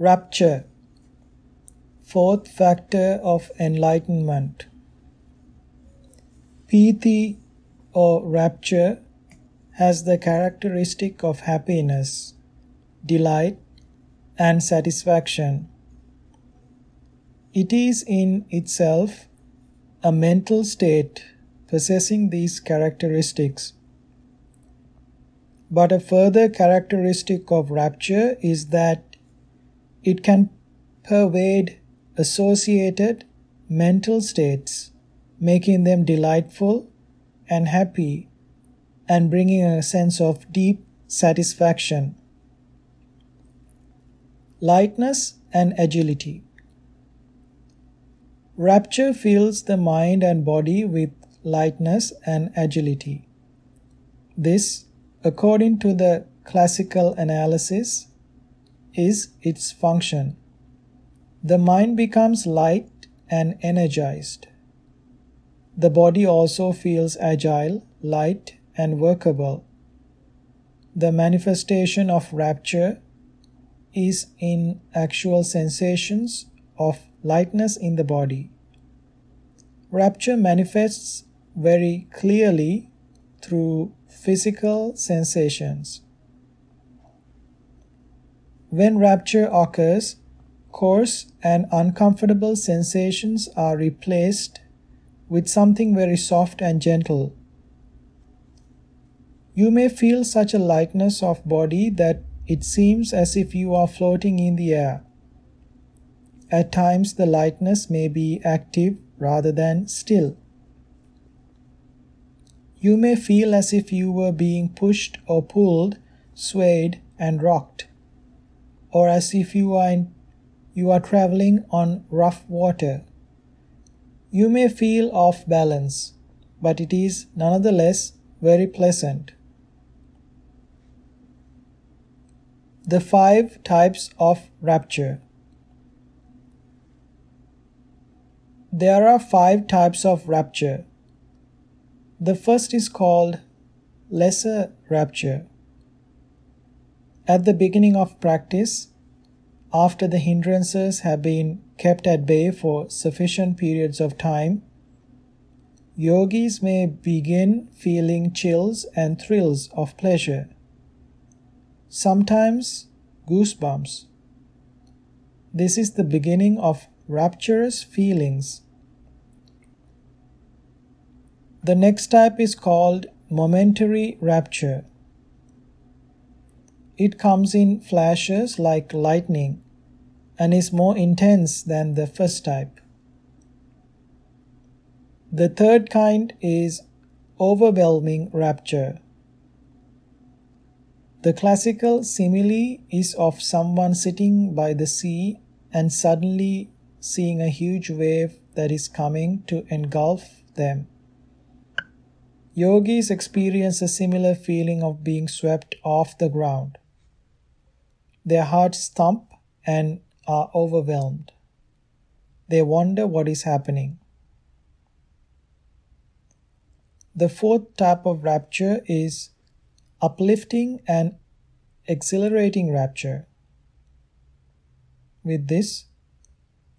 Rapture, fourth factor of enlightenment. Piti or rapture has the characteristic of happiness, delight, and satisfaction. It is in itself a mental state possessing these characteristics. But a further characteristic of rapture is that it can pervade associated mental states, making them delightful and happy and bringing a sense of deep satisfaction. Lightness and agility. Rapture fills the mind and body with lightness and agility. This, according to the classical analysis, is its function. The mind becomes light and energized. The body also feels agile, light, and workable. The manifestation of rapture is in actual sensations of lightness in the body. Rapture manifests very clearly through physical sensations. When rapture occurs, coarse and uncomfortable sensations are replaced with something very soft and gentle. You may feel such a lightness of body that it seems as if you are floating in the air. At times, the lightness may be active rather than still. You may feel as if you were being pushed or pulled, swayed, and rocked or as if you are in, you are traveling on rough water. You may feel off balance, but it is nonetheless very pleasant. The five types of rapture. There are five types of rapture. The first is called lesser rapture. At the beginning of practice, after the hindrances have been kept at bay for sufficient periods of time, yogis may begin feeling chills and thrills of pleasure, sometimes goosebumps. This is the beginning of rapturous feelings. The next type is called momentary rapture. It comes in flashes like lightning and is more intense than the first type. The third kind is overwhelming rapture. The classical simile is of someone sitting by the sea and suddenly seeing a huge wave that is coming to engulf them. Yogis experience a similar feeling of being swept off the ground. Their hearts thump and are overwhelmed. They wonder what is happening. The fourth type of rapture is uplifting and exhilarating rapture. With this,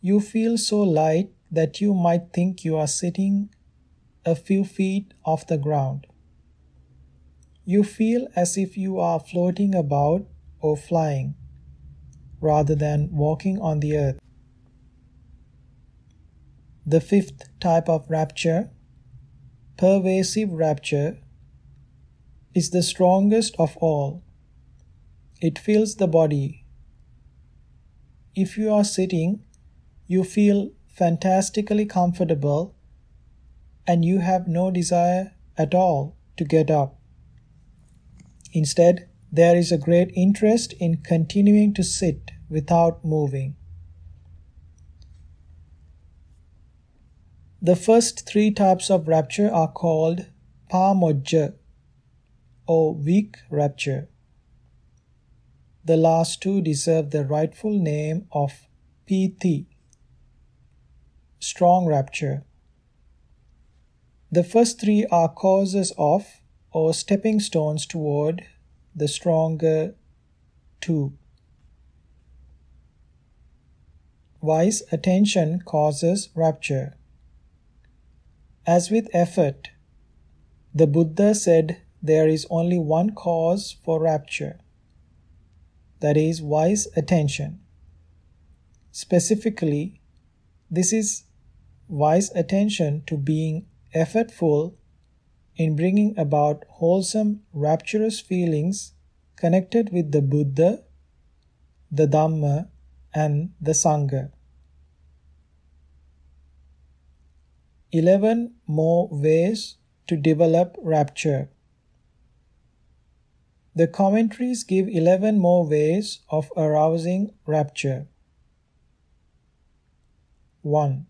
you feel so light that you might think you are sitting a few feet off the ground. You feel as if you are floating about or flying rather than walking on the earth. The fifth type of rapture, pervasive rapture, is the strongest of all. It fills the body. If you are sitting, you feel fantastically comfortable and you have no desire at all to get up. Instead, there is a great interest in continuing to sit without moving. The first three types of rapture are called pamojja or weak rapture. The last two deserve the rightful name of piti, strong rapture. The first three are causes of or stepping stones toward the stronger two. wise attention causes rapture. As with effort, the Buddha said there is only one cause for rapture that is, wise attention. Specifically, this is wise attention to being effortful in bringing about wholesome, rapturous feelings connected with the Buddha, the Dhamma, and the Sangha. 11 more ways to develop rapture. The commentaries give 11 more ways of arousing rapture. 1.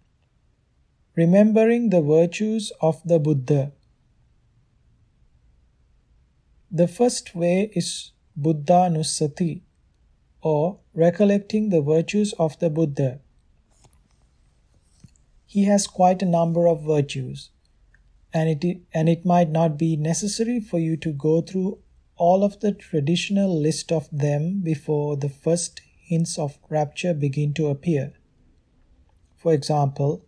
Remembering the virtues of the Buddha. The first way is Buddhanussati, or recollecting the virtues of the Buddha. He has quite a number of virtues, and it, and it might not be necessary for you to go through all of the traditional list of them before the first hints of rapture begin to appear. For example,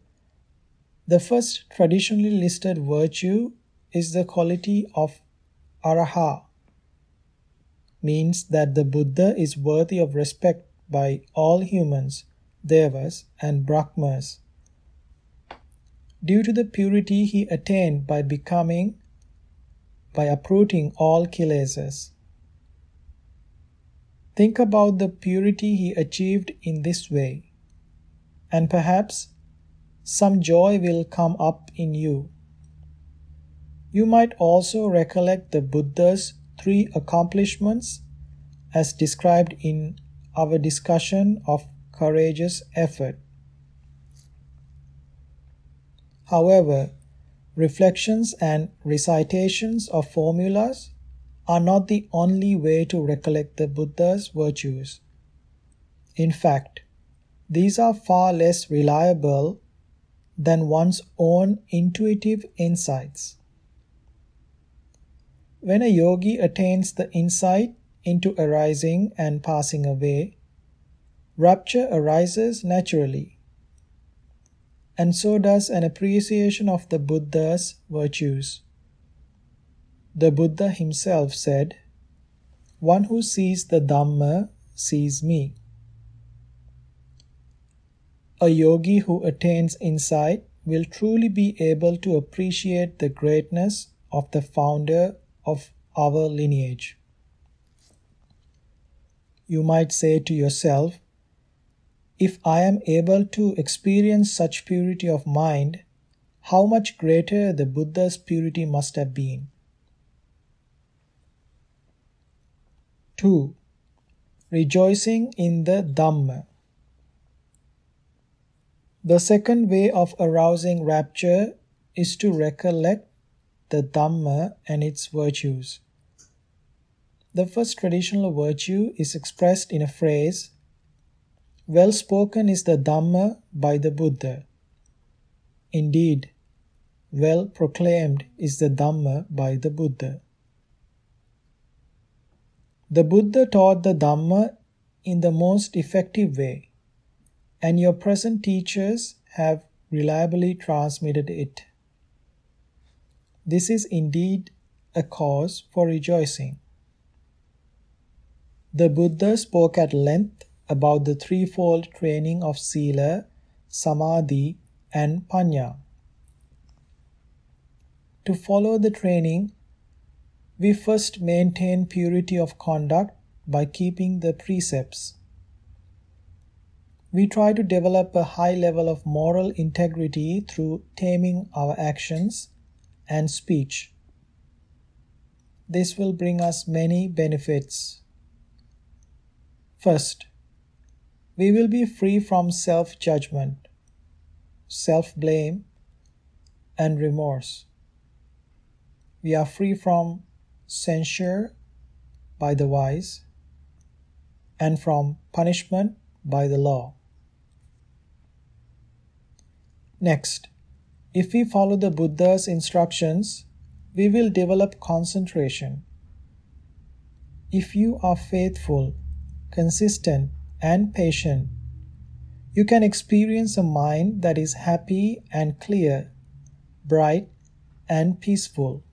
the first traditionally listed virtue is the quality of araha means that the Buddha is worthy of respect by all humans, devas, and brahmas. Due to the purity he attained by becoming, by uprooting all kilesas. Think about the purity he achieved in this way, and perhaps some joy will come up in you. You might also recollect the Buddha's three accomplishments as described in our discussion of courageous effort. However, reflections and recitations of formulas are not the only way to recollect the Buddha's virtues. In fact, these are far less reliable than one's own intuitive insights. When a yogi attains the insight into arising and passing away, rapture arises naturally. And so does an appreciation of the Buddha's virtues. The Buddha himself said, One who sees the Dhamma sees me. A yogi who attains insight will truly be able to appreciate the greatness of the founder of our lineage. You might say to yourself, if I am able to experience such purity of mind, how much greater the Buddha's purity must have been. 2. Rejoicing in the Dhamma. The second way of arousing rapture is to recollect the Dhamma and its virtues. The first traditional virtue is expressed in a phrase Well spoken is the Dhamma by the Buddha. Indeed, well proclaimed is the Dhamma by the Buddha. The Buddha taught the Dhamma in the most effective way, and your present teachers have reliably transmitted it. This is indeed a cause for rejoicing. The Buddha spoke at length about the threefold training of Sila, Samadhi, and Panya. To follow the training, we first maintain purity of conduct by keeping the precepts. We try to develop a high level of moral integrity through taming our actions and speech. This will bring us many benefits. First, we will be free from self judgment, self blame, and remorse. We are free from censure by the wise and from punishment by the law. Next, if we follow the Buddha's instructions, we will develop concentration. If you are faithful, consistent, and patient, you can experience a mind that is happy and clear, bright and peaceful.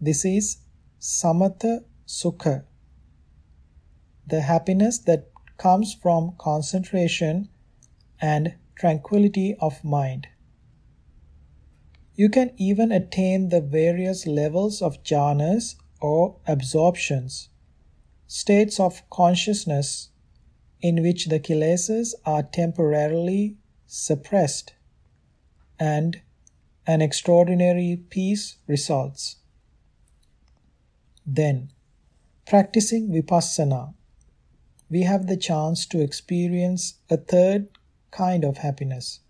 This is samatha sukha, the happiness that comes from concentration and tranquility of mind. You can even attain the various levels of jhanas or absorptions, states of consciousness in which the kilesas are temporarily suppressed and an extraordinary peace results. Then, practicing vipassana, we have the chance to experience a third kind of happiness.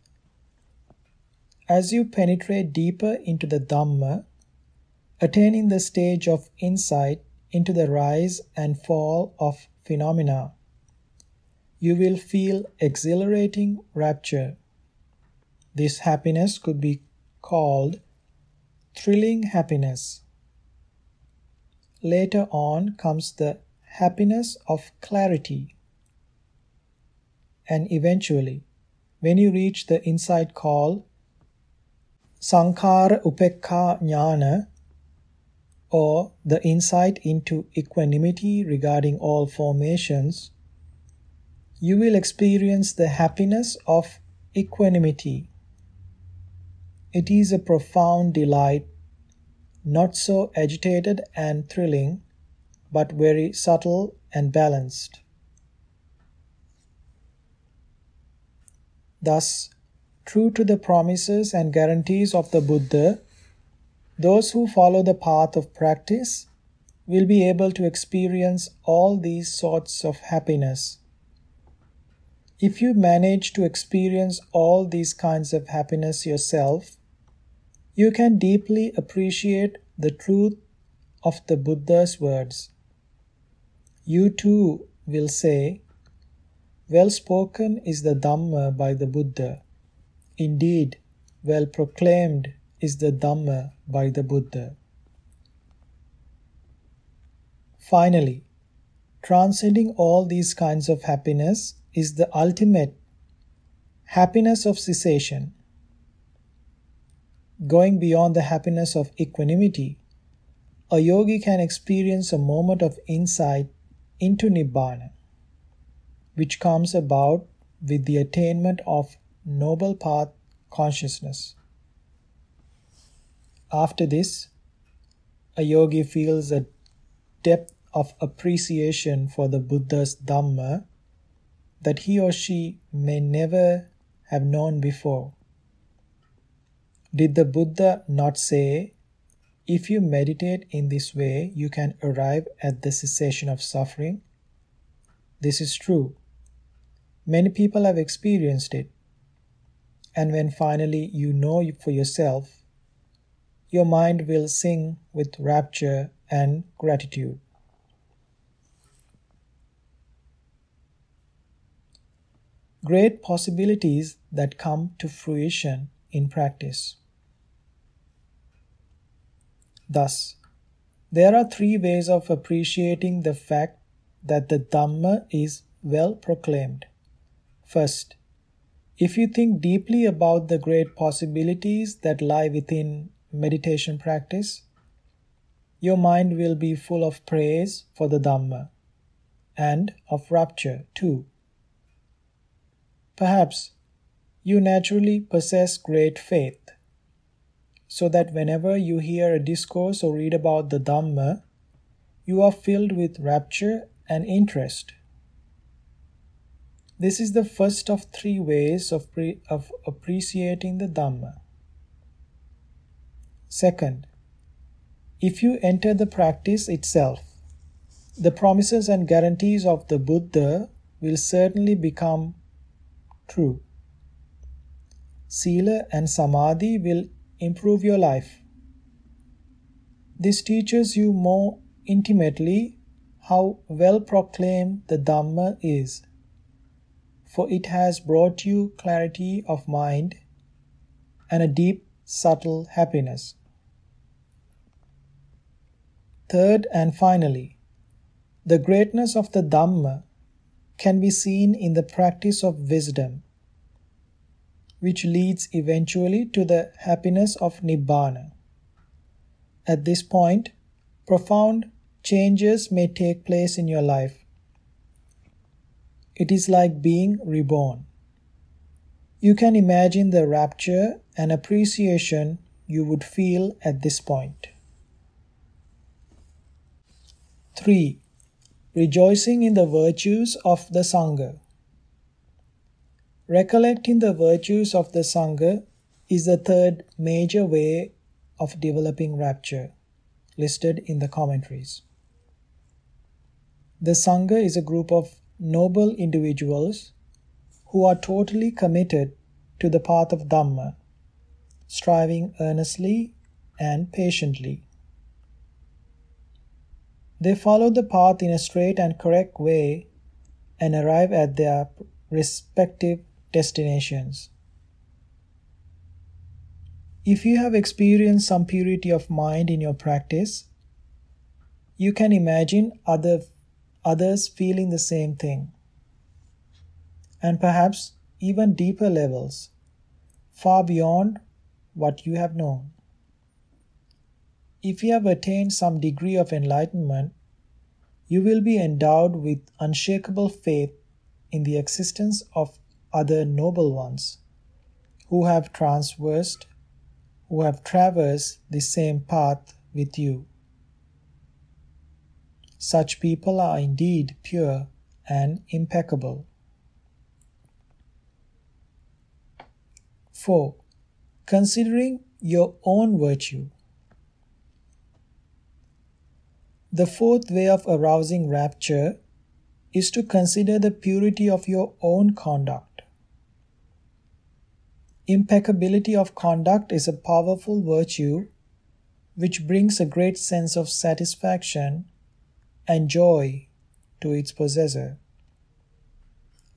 As you penetrate deeper into the Dhamma, attaining the stage of insight into the rise and fall of phenomena, you will feel exhilarating rapture. This happiness could be called thrilling happiness. Later on comes the happiness of clarity. And eventually, when you reach the insight called Sankhara Upekha Jnana, or the insight into equanimity regarding all formations, you will experience the happiness of equanimity. It is a profound delight, not so agitated and thrilling, but very subtle and balanced. Thus, true to the promises and guarantees of the Buddha, those who follow the path of practice will be able to experience all these sorts of happiness if you manage to experience all these kinds of happiness yourself, you can deeply appreciate the truth of the Buddha's words. You too will say, Well spoken is the Dhamma by the Buddha. Indeed, well proclaimed is the Dhamma by the Buddha. Finally, transcending all these kinds of happiness is the ultimate happiness of cessation. Going beyond the happiness of equanimity, a yogi can experience a moment of insight into Nibbana, which comes about with the attainment of Noble Path consciousness. After this, a yogi feels a depth of appreciation for the Buddha's Dhamma that he or she may never have known before. Did the Buddha not say, if you meditate in this way, you can arrive at the cessation of suffering? This is true. Many people have experienced it. And when finally you know for yourself, your mind will sing with rapture and gratitude. great possibilities that come to fruition in practice. Thus, there are three ways of appreciating the fact that the Dhamma is well proclaimed. First, if you think deeply about the great possibilities that lie within meditation practice, your mind will be full of praise for the Dhamma and of rapture too. Perhaps you naturally possess great faith, so that whenever you hear a discourse or read about the Dhamma, you are filled with rapture and interest. This is the first of three ways of, pre- of appreciating the Dhamma. Second, if you enter the practice itself, the promises and guarantees of the Buddha will certainly become true. Sila and Samadhi will improve your life. This teaches you more intimately how well proclaimed the Dhamma is, for it has brought you clarity of mind and a deep, subtle happiness. Third and finally, the greatness of the Dhamma can be seen in the practice of wisdom, which leads eventually to the happiness of Nibbana. At this point, profound changes may take place in your life. It is like being reborn. You can imagine the rapture and appreciation you would feel at this point. 3. Rejoicing in the virtues of the Sangha. Recollecting the virtues of the Sangha is the third major way of developing rapture, listed in the commentaries. The Sangha is a group of noble individuals who are totally committed to the path of Dhamma, striving earnestly and patiently. They follow the path in a straight and correct way and arrive at their respective destinations. If you have experienced some purity of mind in your practice, you can imagine other, others feeling the same thing. And perhaps even deeper levels, far beyond what you have known. If you have attained some degree of enlightenment, you will be endowed with unshakable faith in the existence of other noble ones who have transversed, who have traversed the same path with you. Such people are indeed pure and impeccable. 4. Considering your own virtue. The fourth way of arousing rapture is to consider the purity of your own conduct. Impeccability of conduct is a powerful virtue which brings a great sense of satisfaction and joy to its possessor.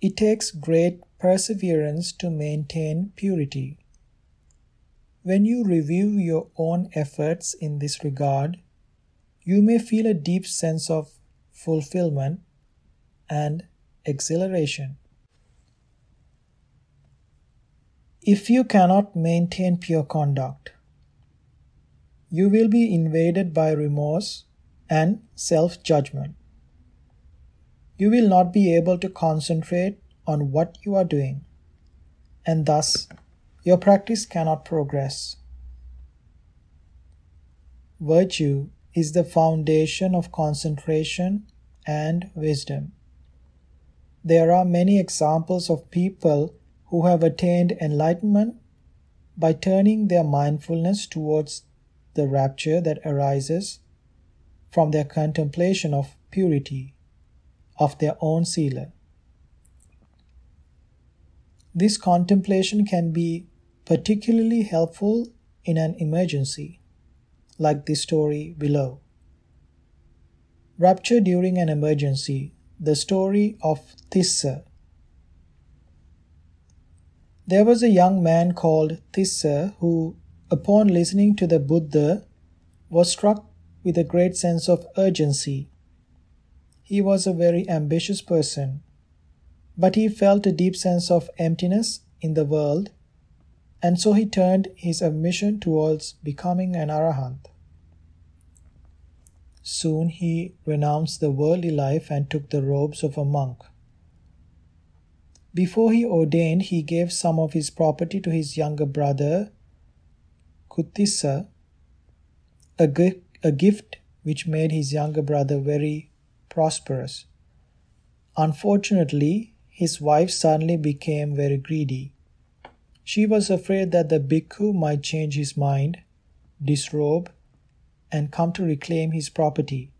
It takes great perseverance to maintain purity. When you review your own efforts in this regard, you may feel a deep sense of fulfillment and exhilaration. If you cannot maintain pure conduct, you will be invaded by remorse and self judgment. You will not be able to concentrate on what you are doing, and thus your practice cannot progress. Virtue is the foundation of concentration and wisdom. There are many examples of people who have attained enlightenment by turning their mindfulness towards the rapture that arises from their contemplation of purity of their own sila. This contemplation can be particularly helpful in an emergency like the story below. Rapture during an emergency, the story of Tissa. There was a young man called Tissa who, upon listening to the Buddha, was struck with a great sense of urgency. He was a very ambitious person, but he felt a deep sense of emptiness in the world, and so he turned his ambition towards becoming an arahant. Soon he renounced the worldly life and took the robes of a monk. Before he ordained, he gave some of his property to his younger brother, Kutissa, a, gi- a gift which made his younger brother very prosperous. Unfortunately, his wife suddenly became very greedy. She was afraid that the bhikkhu might change his mind, disrobe, and come to reclaim his property,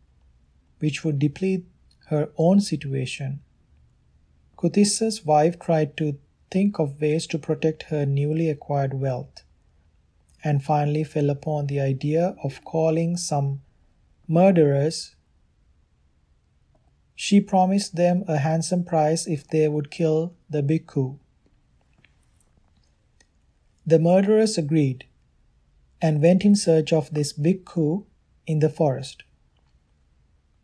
which would deplete her own situation. Kutissa's wife tried to think of ways to protect her newly acquired wealth, and finally fell upon the idea of calling some murderers. She promised them a handsome price if they would kill the bhikkhu. The murderers agreed, and went in search of this bhikkhu in the forest.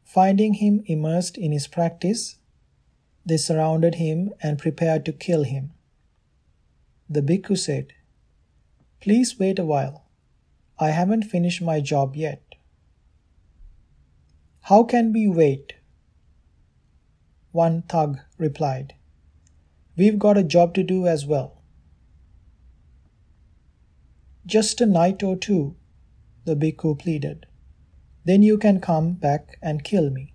Finding him immersed in his practice, They surrounded him and prepared to kill him. The bhikkhu said, Please wait a while. I haven't finished my job yet. How can we wait? One thug replied, We've got a job to do as well. Just a night or two, the bhikkhu pleaded. Then you can come back and kill me.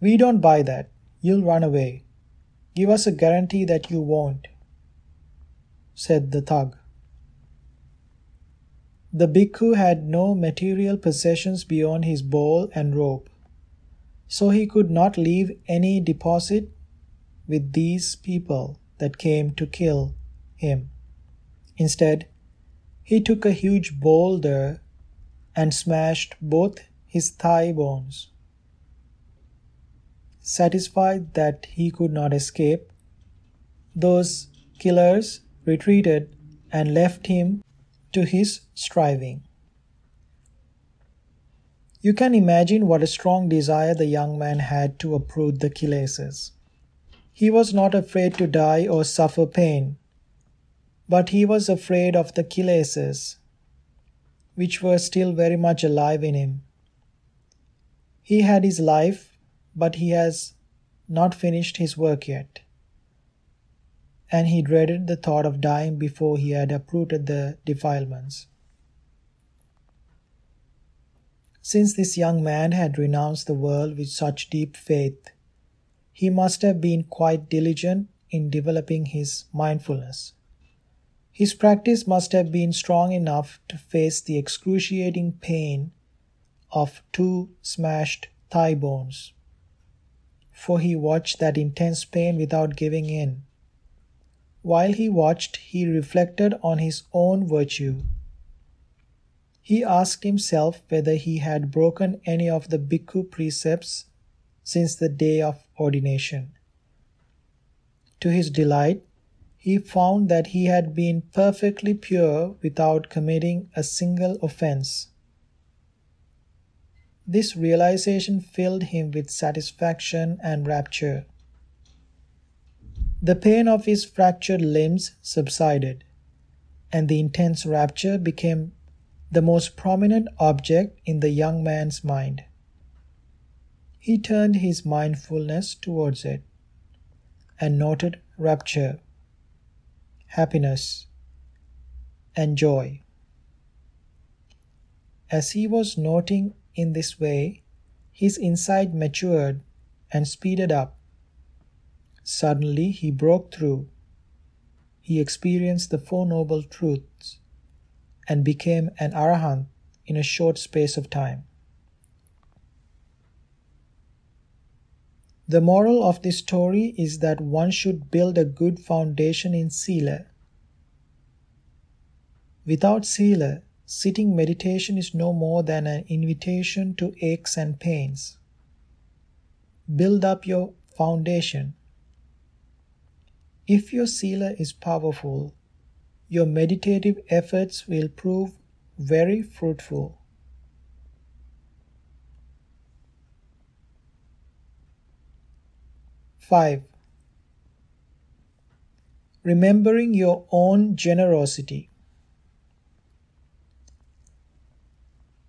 We don't buy that. You'll run away. Give us a guarantee that you won't, said the thug. The bhikkhu had no material possessions beyond his bowl and rope, so he could not leave any deposit with these people that came to kill him. Instead, he took a huge boulder and smashed both his thigh bones. Satisfied that he could not escape, those killers retreated and left him to his striving. You can imagine what a strong desire the young man had to uproot the kilesas. He was not afraid to die or suffer pain, but he was afraid of the kilesas, which were still very much alive in him. He had his life but he has not finished his work yet. And he dreaded the thought of dying before he had uprooted the defilements. Since this young man had renounced the world with such deep faith, he must have been quite diligent in developing his mindfulness. His practice must have been strong enough to face the excruciating pain of two smashed thigh bones for he watched that intense pain without giving in. While he watched, he reflected on his own virtue. He asked himself whether he had broken any of the bhikkhu precepts since the day of ordination. To his delight, he found that he had been perfectly pure without committing a single offense. This realization filled him with satisfaction and rapture. The pain of his fractured limbs subsided, and the intense rapture became the most prominent object in the young man's mind. He turned his mindfulness towards it and noted rapture, happiness, and joy. As he was noting in this way, his insight matured and speeded up. Suddenly he broke through. He experienced the Four Noble Truths and became an Arahant in a short space of time. The moral of this story is that one should build a good foundation in Sila. Without Sila, Sitting meditation is no more than an invitation to aches and pains. Build up your foundation. If your sila is powerful, your meditative efforts will prove very fruitful. Five. Remembering your own generosity.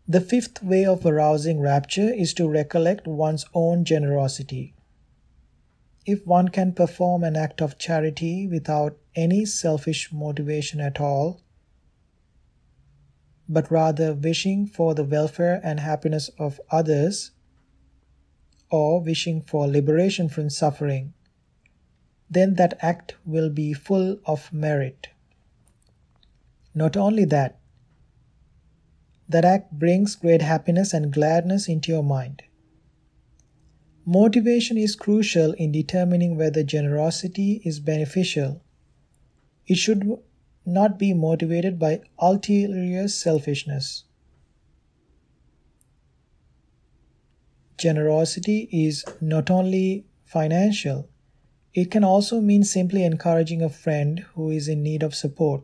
The fifth way of arousing rapture is to recollect one's own generosity. If one can perform an act of charity without any selfish motivation at all, but rather wishing for the welfare and happiness of others, or wishing for liberation from suffering, then that act will be full of merit. Not only that, that act brings great happiness and gladness into your mind. Motivation is crucial in determining whether generosity is beneficial. It should not be motivated by ulterior selfishness. Generosity is not only financial, it can also mean simply encouraging a friend who is in need of support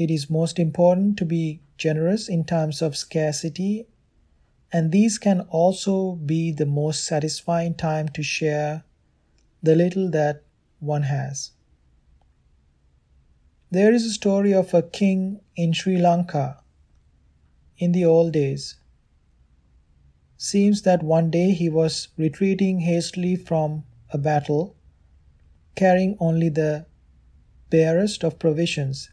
it is most important to be generous in times of scarcity and these can also be the most satisfying time to share the little that one has. There is a story of a king in Sri Lanka in the old days. Seems that one day he was retreating hastily from a battle, carrying only the barest of provisions.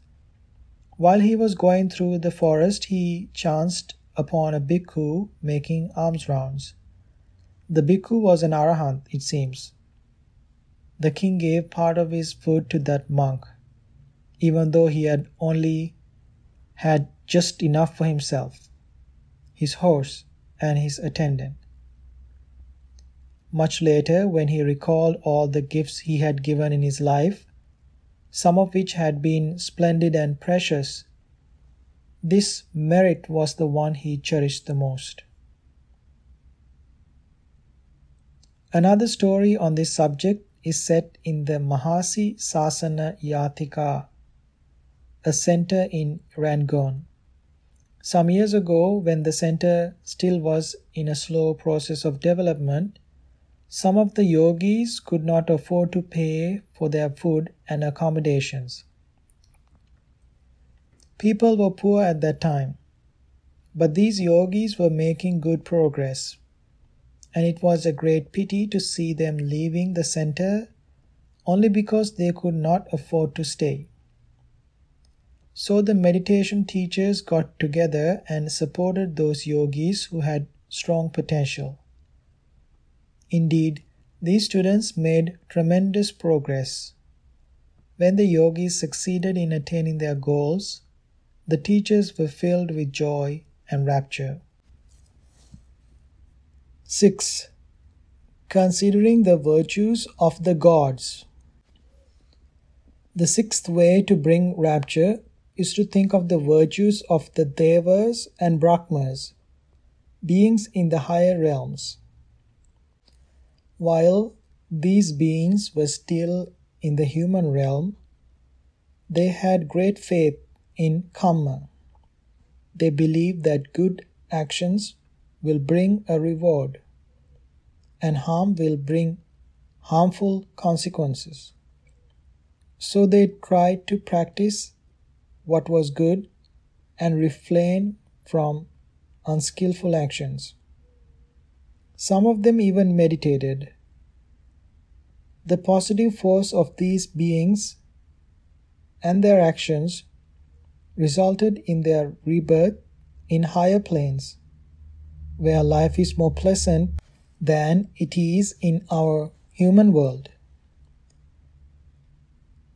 While he was going through the forest, he chanced upon a bhikkhu making alms rounds. The bhikkhu was an arahant, it seems. The king gave part of his food to that monk, even though he had only had just enough for himself, his horse, and his attendant. Much later, when he recalled all the gifts he had given in his life, some of which had been splendid and precious, this merit was the one he cherished the most. Another story on this subject is set in the Mahasi Sasana Yeiktha, a center in Rangoon. Some years ago, when the center still was in a slow process of development, some of the yogis could not afford to pay for their food and accommodations. People were poor at that time, but these yogis were making good progress, and it was a great pity to see them leaving the center only because they could not afford to stay. So the meditation teachers got together and supported those yogis who had strong potential. Indeed, these students made tremendous progress. When the yogis succeeded in attaining their goals, the teachers were filled with joy and rapture. 6. Considering the virtues of the gods. The sixth way to bring rapture is to think of the virtues of the Devas and Brahmas, beings in the higher realms. While these beings were still in the human realm, they had great faith in karma. They believe that good actions will bring a reward and harm will bring harmful consequences. So they tried to practice what was good and refrain from unskillful actions. Some of them even meditated. The positive force of these beings and their actions resulted in their rebirth in higher planes, where life is more pleasant than it is in our human world.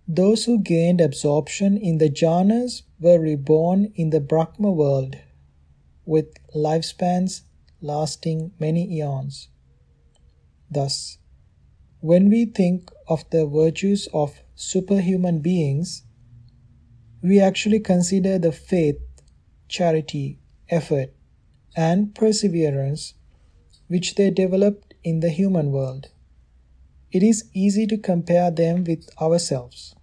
Those who gained absorption in the jhanas were reborn in the Brahma world with lifespans lasting many eons. Thus, when we think of the virtues of superhuman beings, we actually consider the faith, charity, effort, and perseverance which they developed in the human world. It is easy to compare them with ourselves.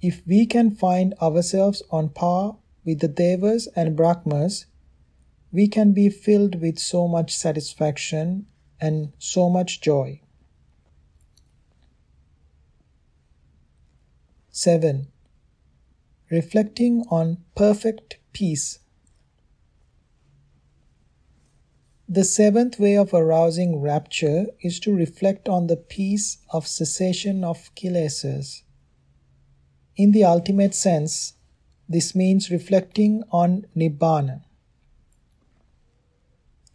If we can find ourselves on par with the Devas and Brahmas, we can be filled with so much satisfaction and so much joy. 7. Reflecting on perfect peace. The seventh way of arousing rapture is to reflect on the peace of cessation of kilesas. In the ultimate sense, this means reflecting on Nibbana.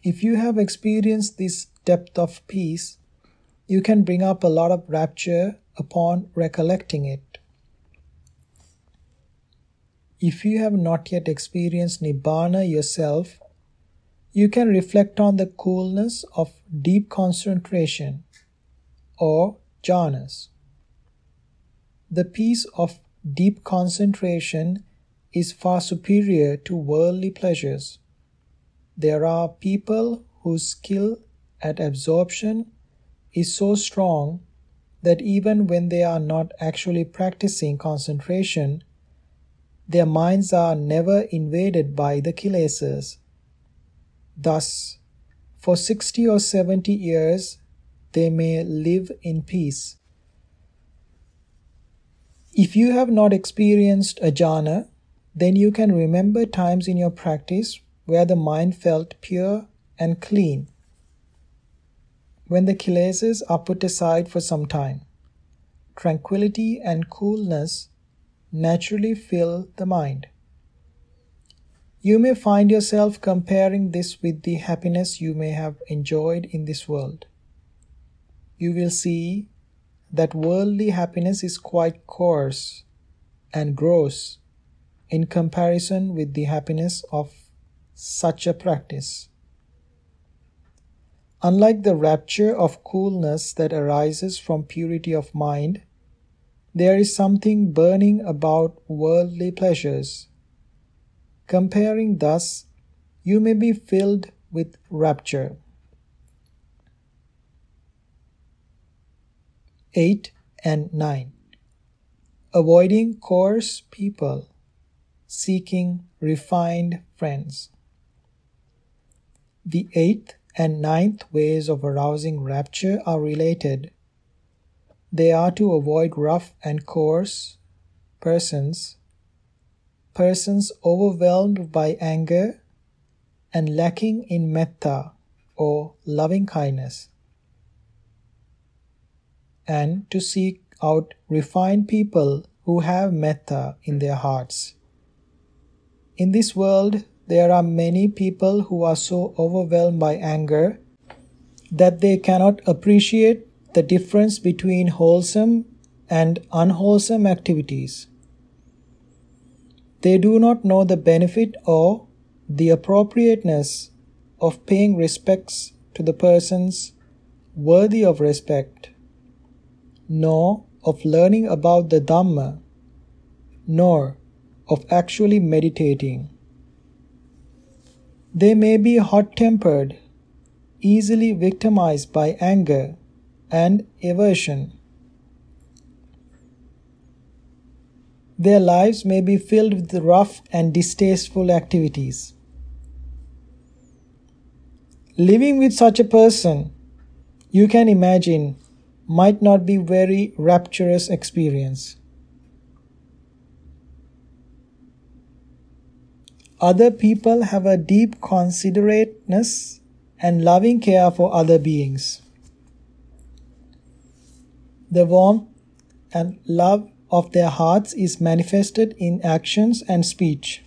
If you have experienced this depth of peace, you can bring up a lot of rapture upon recollecting it. If you have not yet experienced Nibbana yourself, you can reflect on the coolness of deep concentration or jhanas. The peace of deep concentration is far superior to worldly pleasures. There are people whose skill at absorption is so strong that even when they are not actually practicing concentration, their minds are never invaded by the kilesas. Thus, for 60 or 70 years, they may live in peace. If you have not experienced a jhana, then you can remember times in your practice where the mind felt pure and clean. When the kilesas are put aside for some time, tranquility and coolness naturally fill the mind. You may find yourself comparing this with the happiness you may have enjoyed in this world. You will see that worldly happiness is quite coarse and gross in comparison with the happiness of such a practice. Unlike the rapture of coolness that arises from purity of mind, there is something burning about worldly pleasures Comparing thus, you may be filled with rapture. 8 and 9. Avoiding coarse people, seeking refined friends. The eighth and ninth ways of arousing rapture are related. They are to avoid rough and coarse persons persons overwhelmed by anger and lacking in metta or loving kindness, and to seek out refined people who have metta in their hearts. In this world, there are many people who are so overwhelmed by anger that they cannot appreciate the difference between wholesome and unwholesome activities. They do not know the benefit or the appropriateness of paying respects to the persons worthy of respect, nor of learning about the Dhamma, nor of actually meditating. They may be hot tempered, easily victimized by anger and aversion. Their lives may be filled with rough and distasteful activities. Living with such a person, you can imagine, might not be very rapturous experience. Other people have a deep considerateness and loving care for other beings. The warmth and love of their hearts is manifested in actions and speech.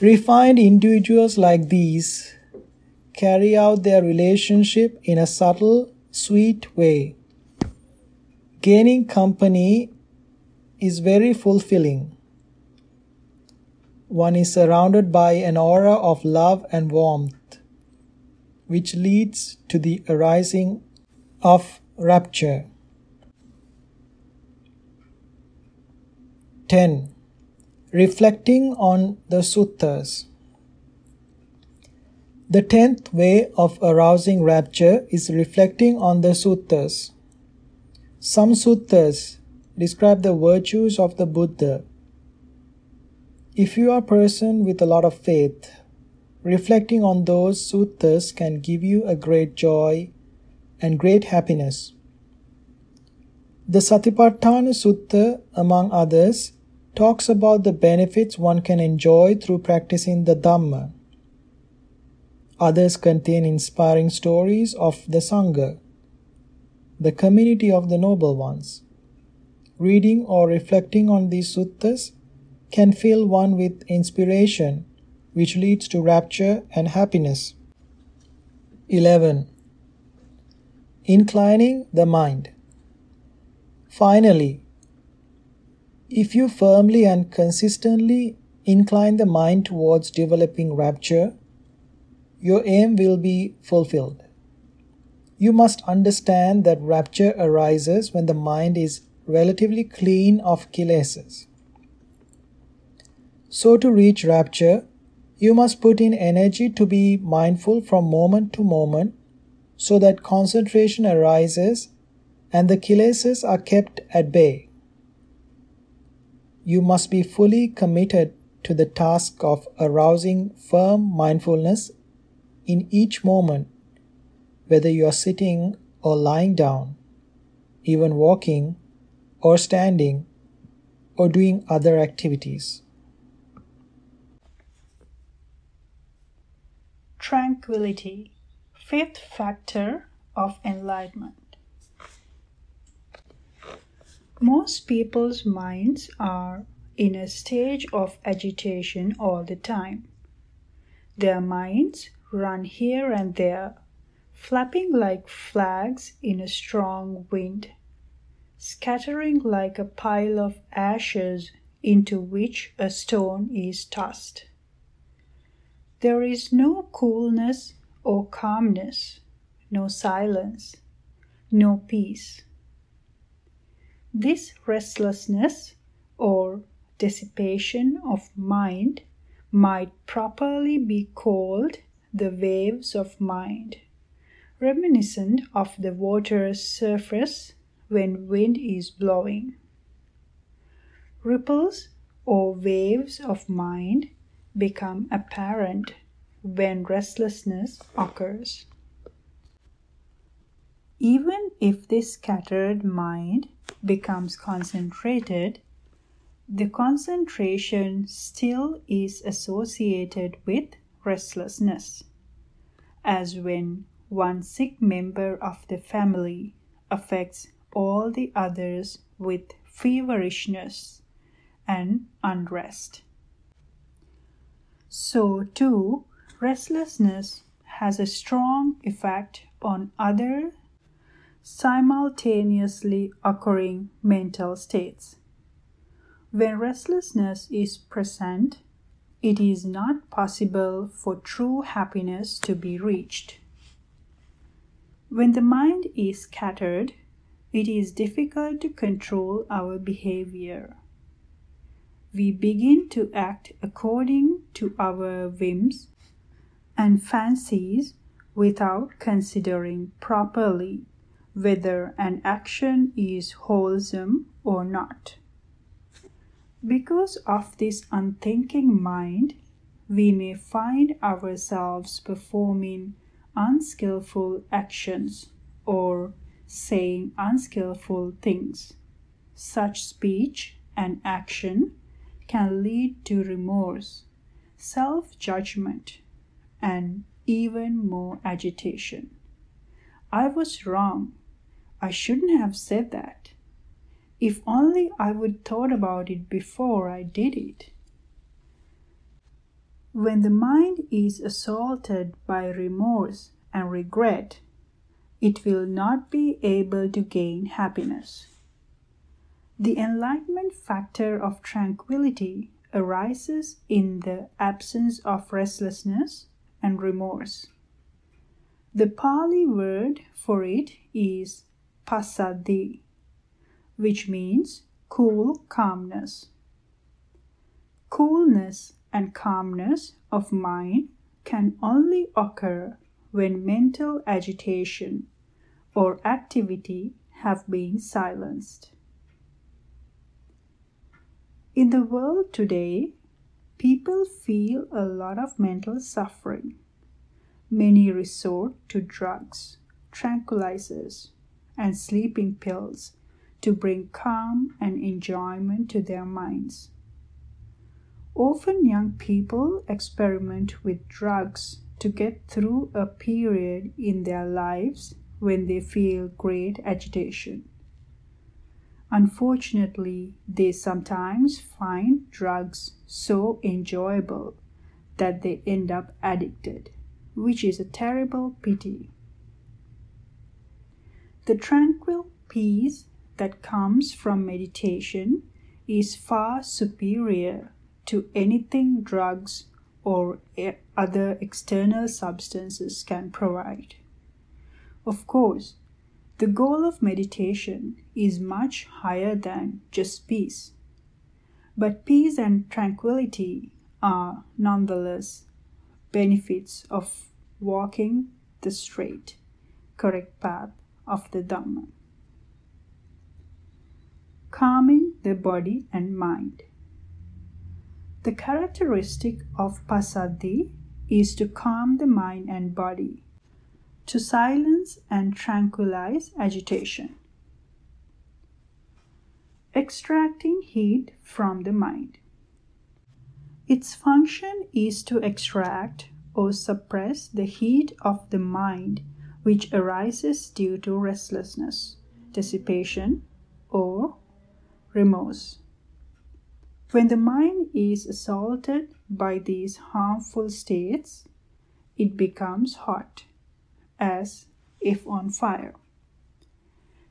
Refined individuals like these carry out their relationship in a subtle, sweet way. Gaining company is very fulfilling. One is surrounded by an aura of love and warmth, which leads to the arising of rapture. 10. Reflecting on the Suttas. The tenth way of arousing rapture is reflecting on the suttas. Some suttas describe the virtues of the Buddha. If you are a person with a lot of faith, reflecting on those suttas can give you a great joy and great happiness. The Satipatthana Sutta, among others, talks about the benefits one can enjoy through practicing the Dhamma. Others contain inspiring stories of the Sangha, the community of the noble ones. Reading or reflecting on these suttas can fill one with inspiration, which leads to rapture and happiness. 11. Inclining the mind. Finally, if you firmly and consistently incline the mind towards developing rapture, your aim will be fulfilled. You must understand that rapture arises when the mind is relatively clean of kilesas. So, to reach rapture, you must put in energy to be mindful from moment to moment so that concentration arises and the kilesas are kept at bay you must be fully committed to the task of arousing firm mindfulness in each moment, whether you are sitting or lying down, even walking or standing or doing other activities. Tranquility, fifth factor of enlightenment. Most people's minds are in a stage of agitation all the time. Their minds run here and there, flapping like flags in a strong wind, scattering like a pile of ashes into which a stone is tossed. There is no coolness or calmness, no silence, no peace. This restlessness or dissipation of mind might properly be called the waves of mind, reminiscent of the water's surface when wind is blowing. Ripples or waves of mind become apparent when restlessness occurs. Even if this scattered mind becomes concentrated, the concentration still is associated with restlessness, as when one sick member of the family affects all the others with feverishness and unrest. So, too, restlessness has a strong effect on other simultaneously occurring mental states. When restlessness is present, it is not possible for true happiness to be reached. When the mind is scattered, it is difficult to control our behavior. We begin to act according to our whims and fancies without considering properly whether an action is wholesome or not. Because of this unthinking mind, we may find ourselves performing unskillful actions or saying unskillful things. Such speech and action can lead to remorse, self judgment, and even more agitation. I was wrong. I shouldn't have said that. If only I would thought about it before I did it. When the mind is assaulted by remorse and regret, it will not be able to gain happiness. The enlightenment factor of tranquility arises in the absence of restlessness and remorse. The Pali word for it is passaddhi, which means cool calmness. Coolness and calmness of mind can only occur when mental agitation or activity have been silenced. In the world today, people feel a lot of mental suffering. Many resort to drugs, tranquilizers, and sleeping pills to bring calm and enjoyment to their minds. Often, young people experiment with drugs to get through a period in their lives when they feel great agitation. Unfortunately, they sometimes find drugs so enjoyable that they end up addicted, which is a terrible pity. The tranquil peace that comes from meditation is far superior to anything drugs or other external substances can provide. Of course, the goal of meditation is much higher than just peace. But peace and tranquility are nonetheless benefits of walking the straight, correct path of the Dhamma. Calming the body and mind. The characteristic of passaddhi is to calm the mind and body, to silence and tranquilize agitation. Extracting heat from the mind. Its function is to extract or suppress the heat of the mind which arises due to restlessness, dissipation, or remorse. When the mind is assaulted by these harmful states, it becomes hot, as if on fire.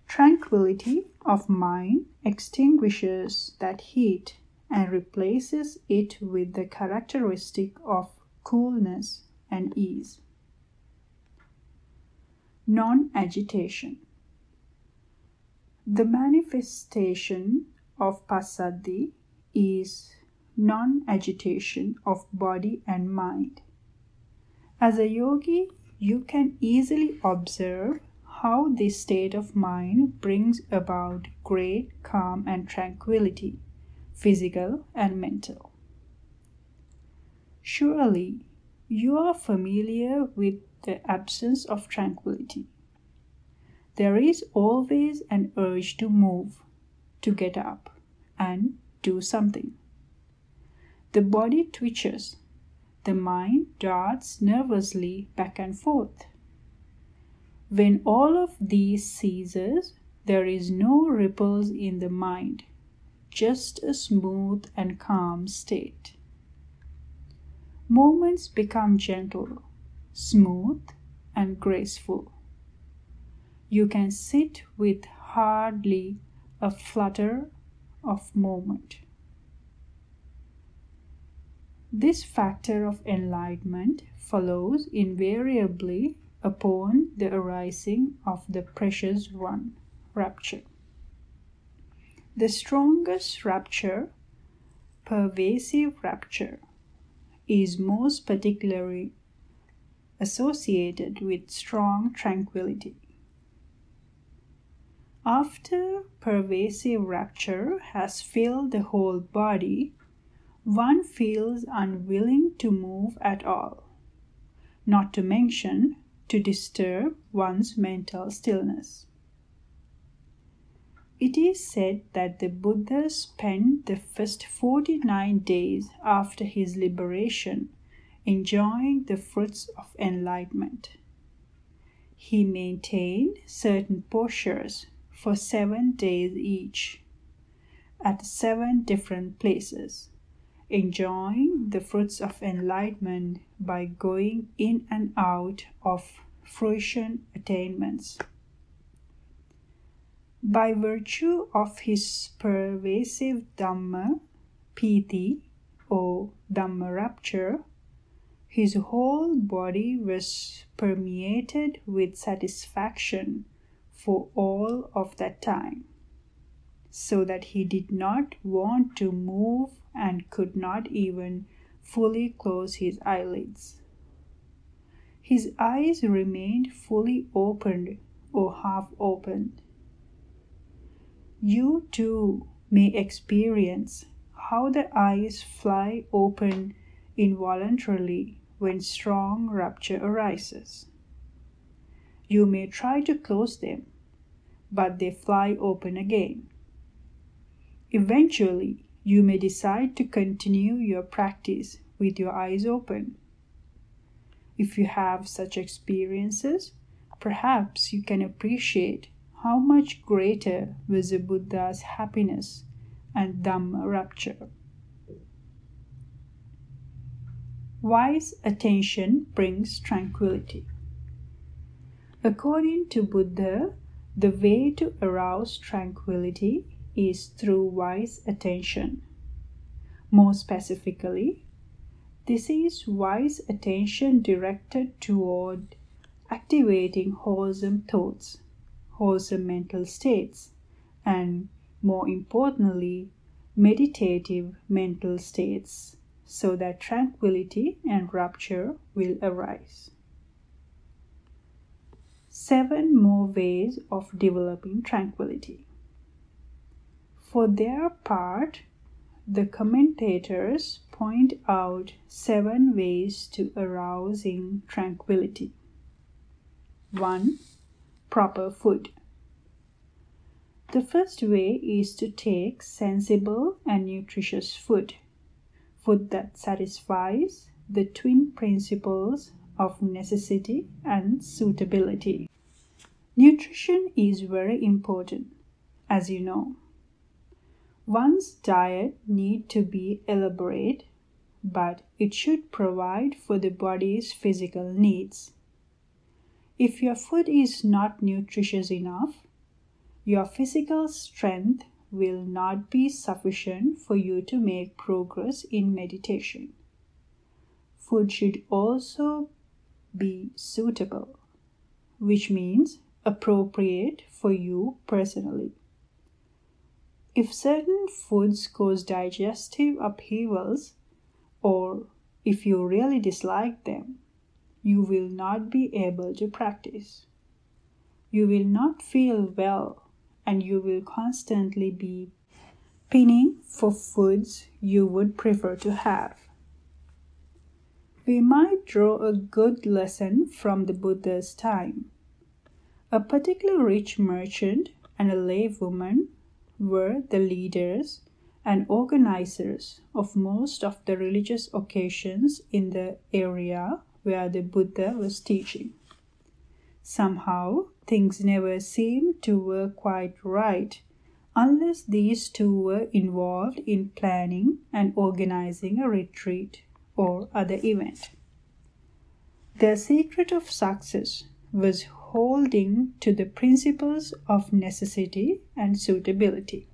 Tranquility of mind extinguishes that heat and replaces it with the characteristic of coolness and ease. Non agitation. The manifestation of passaddhi is non agitation of body and mind. As a yogi, you can easily observe how this state of mind brings about great calm and tranquility, physical and mental. Surely, you are familiar with the absence of tranquility. There is always an urge to move, to get up, and do something. The body twitches. The mind darts nervously back and forth. When all of these ceases, there is no ripples in the mind, just a smooth and calm state. Movements become gentle, smooth, and graceful. You can sit with hardly a flutter of movement. This factor of enlightenment follows invariably upon the arising of the precious one, rapture. The strongest rapture, pervasive rapture, is most particularly associated with strong tranquility. After pervasive rapture has filled the whole body, one feels unwilling to move at all, not to mention to disturb one's mental stillness. It is said that the Buddha spent the first 49 days after his liberation enjoying the fruits of enlightenment. He maintained certain postures for seven days each at seven different places, enjoying the fruits of enlightenment by going in and out of fruition attainments. By virtue of his pervasive Dhamma, Piti, or Dhamma rapture, his whole body was permeated with satisfaction for all of that time, so that he did not want to move and could not even fully close his eyelids. His eyes remained fully opened or half opened. You too may experience how the eyes fly open involuntarily when strong rapture arises. You may try to close them, but they fly open again. Eventually, you may decide to continue your practice with your eyes open. If you have such experiences, perhaps you can appreciate how much greater was the Buddha's happiness and Dhamma rapture. Wise attention brings tranquility. According to Buddha, the way to arouse tranquility is through wise attention. More specifically, this is wise attention directed toward activating wholesome thoughts, wholesome mental states, and more importantly, meditative mental states, so that tranquility and rapture will arise seven more ways of developing tranquility. For their part, the commentators point out seven ways to arousing tranquility. 1. Proper food. The first way is to take sensible and nutritious food, food that satisfies the twin principles of necessity and suitability. Nutrition is very important, as you know. One's diet need to be elaborate, but it should provide for the body's physical needs. If your food is not nutritious enough, your physical strength will not be sufficient for you to make progress in meditation. Food should also be suitable, which means appropriate for you personally. If certain foods cause digestive upheavals, or if you really dislike them, you will not be able to practice. You will not feel well and you will constantly be pining for foods you would prefer to have. We might draw a good lesson from the Buddha's time. A particularly rich merchant and a lay woman were the leaders and organizers of most of the religious occasions in the area where the Buddha was teaching. Somehow, things never seemed to work quite right unless these two were involved in planning and organizing a retreat or other event. Their secret of success was holding to the principles of necessity and suitability.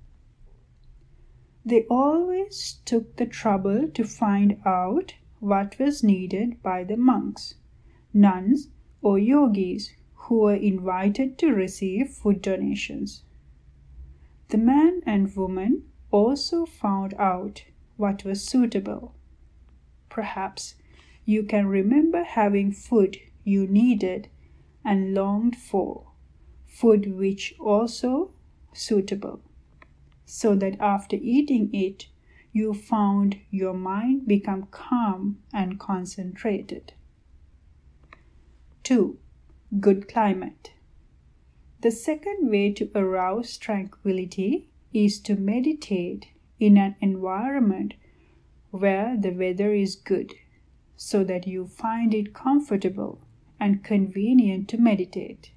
They always took the trouble to find out what was needed by the monks, nuns, or yogis who were invited to receive food donations. The man and woman also found out what was suitable. Perhaps you can remember having food you needed and longed for, food which also suitable, so that after eating it you found your mind become calm and concentrated. 2 good climate. The second way to arouse tranquility is to meditate in an environment where the weather is good so that you find it comfortable and convenient to meditate.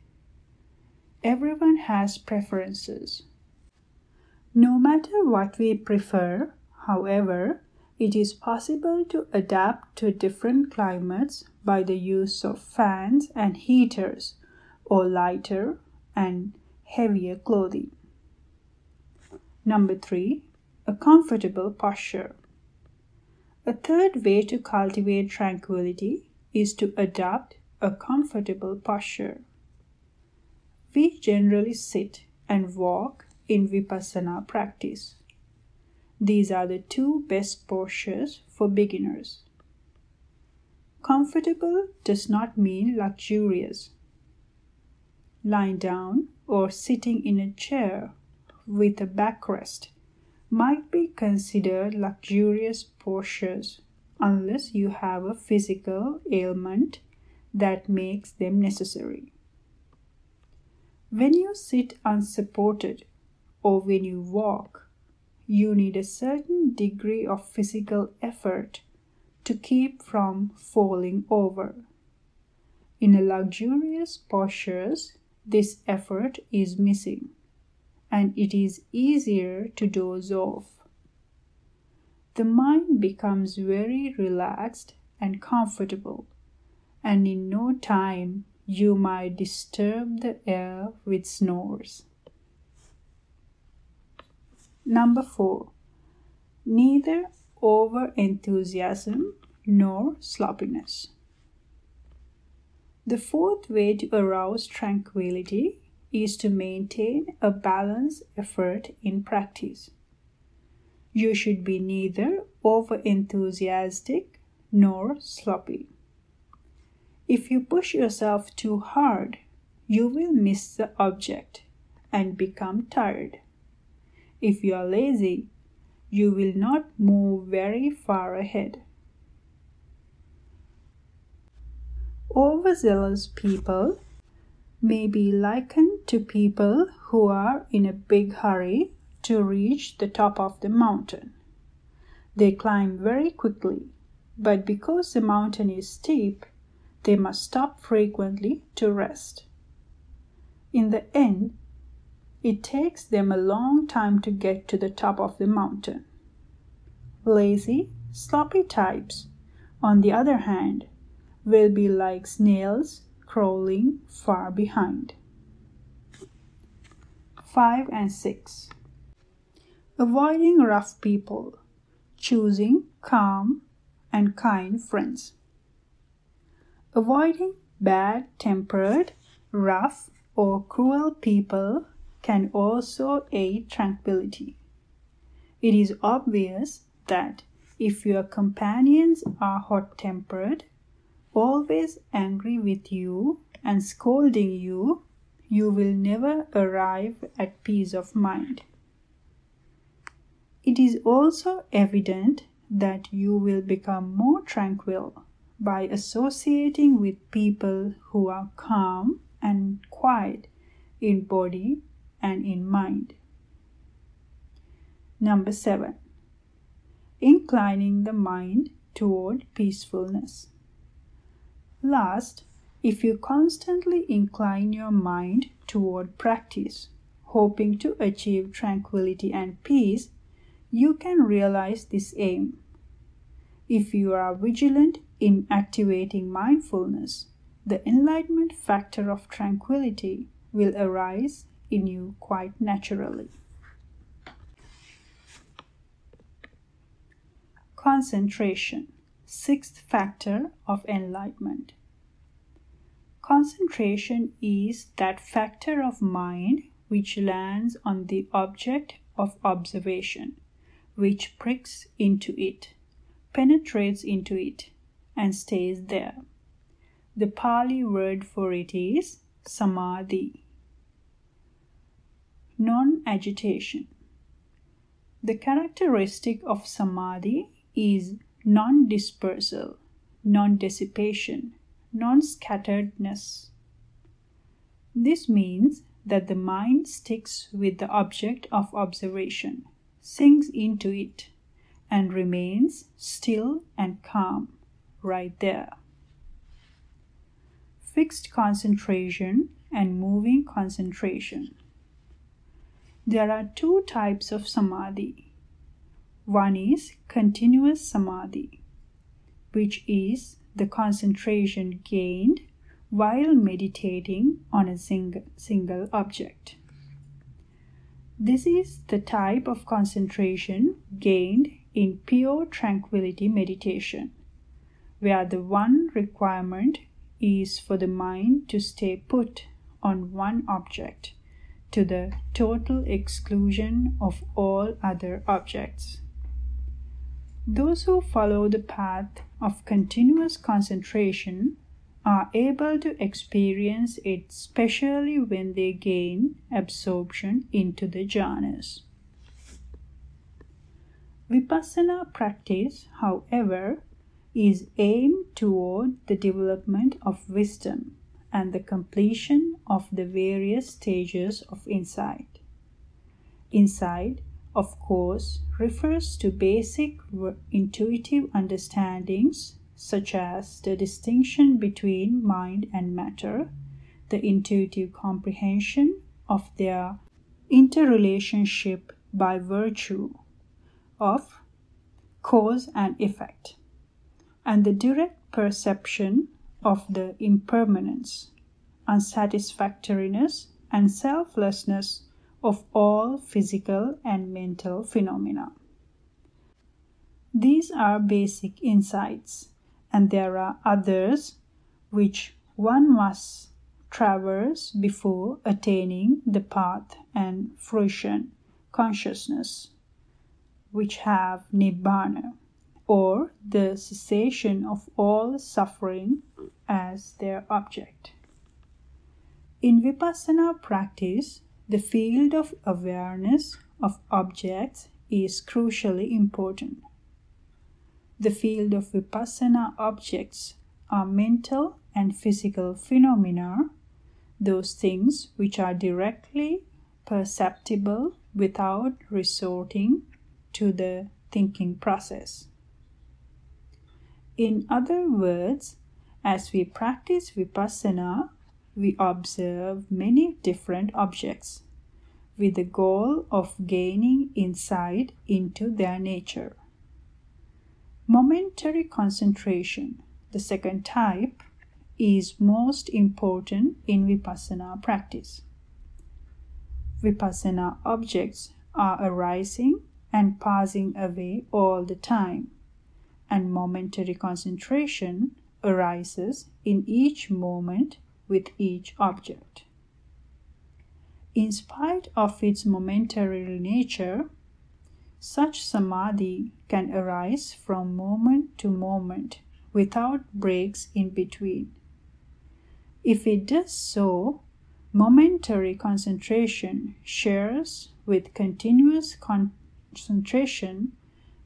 Everyone has preferences. No matter what we prefer, however, it is possible to adapt to different climates by the use of fans and heaters or lighter and heavier clothing. Number three, a comfortable posture. A third way to cultivate tranquility is to adopt a comfortable posture. We generally sit and walk in vipassana practice. These are the two best postures for beginners. Comfortable does not mean luxurious. Lying down or sitting in a chair with a backrest might be considered luxurious postures unless you have a physical ailment that makes them necessary. When you sit unsupported or when you walk, you need a certain degree of physical effort to keep from falling over. In a luxurious postures, this effort is missing, and it is easier to doze off. The mind becomes very relaxed and comfortable, and in no time you might disturb the air with snores. Number four, neither over enthusiasm nor sloppiness. The fourth way to arouse tranquility is to maintain a balanced effort in practice. You should be neither over enthusiastic nor sloppy. If you push yourself too hard, you will miss the object and become tired. If you are lazy, you will not move very far ahead. Overzealous people may be likened to people who are in a big hurry to reach the top of the mountain. They climb very quickly, but because the mountain is steep, they must stop frequently to rest. In the end, it takes them a long time to get to the top of the mountain. Lazy, sloppy types, on the other hand, will be like snails crawling far behind. 5 and 6. Avoiding rough people, choosing calm and kind friends. Avoiding bad tempered, rough, or cruel people can also aid tranquility. It is obvious that if your companions are hot tempered, always angry with you, and scolding you, you will never arrive at peace of mind. It is also evident that you will become more tranquil by associating with people who are calm and quiet in body and in mind. Number seven, inclining the mind toward peacefulness. Last, if you constantly incline your mind toward practice, hoping to achieve tranquility and peace, you can realize this aim. If you are vigilant in activating mindfulness, the enlightenment factor of tranquility will arise in you quite naturally. Concentration, sixth factor of enlightenment. Concentration is that factor of mind which lands on the object of observation, which pricks into it, penetrates into it, and stays there. The Pali word for it is samadhi non agitation. The characteristic of samadhi is non dispersal, non dissipation, non scatteredness. This means that the mind sticks with the object of observation, sinks into it, and remains still and calm right there. Fixed concentration and moving concentration. There are two types of samadhi. One is continuous samadhi, which is the concentration gained while meditating on a sing- single object. This is the type of concentration gained in pure tranquility meditation, where the one requirement is for the mind to stay put on one object to the total exclusion of all other objects. Those who follow the path of continuous concentration are able to experience it specially when they gain absorption into the jhanas. Vipassana practice, however, is aimed toward the development of wisdom and the completion of the various stages of insight. Insight, of course, refers to basic intuitive understandings such as the distinction between mind and matter, the intuitive comprehension of their interrelationship by virtue of cause and effect, and the direct perception of the impermanence, unsatisfactoriness, and selflessness of all physical and mental phenomena. These are basic insights, and there are others which one must traverse before attaining the path and fruition consciousness, which have nibbana or the cessation of all suffering as their object. In Vipassana practice, the field of awareness of objects is crucially important. The field of Vipassana objects are mental and physical phenomena, those things which are directly perceptible without resorting to the thinking process. In other words, as we practice Vipassana, we observe many different objects with the goal of gaining insight into their nature. Momentary concentration, the second type, is most important in Vipassana practice. Vipassana objects are arising and passing away all the time, and momentary concentration arises in each moment with each object. In spite of its momentary nature, such samadhi can arise from moment to moment without breaks in between. If it does so, momentary concentration shares with continuous concentration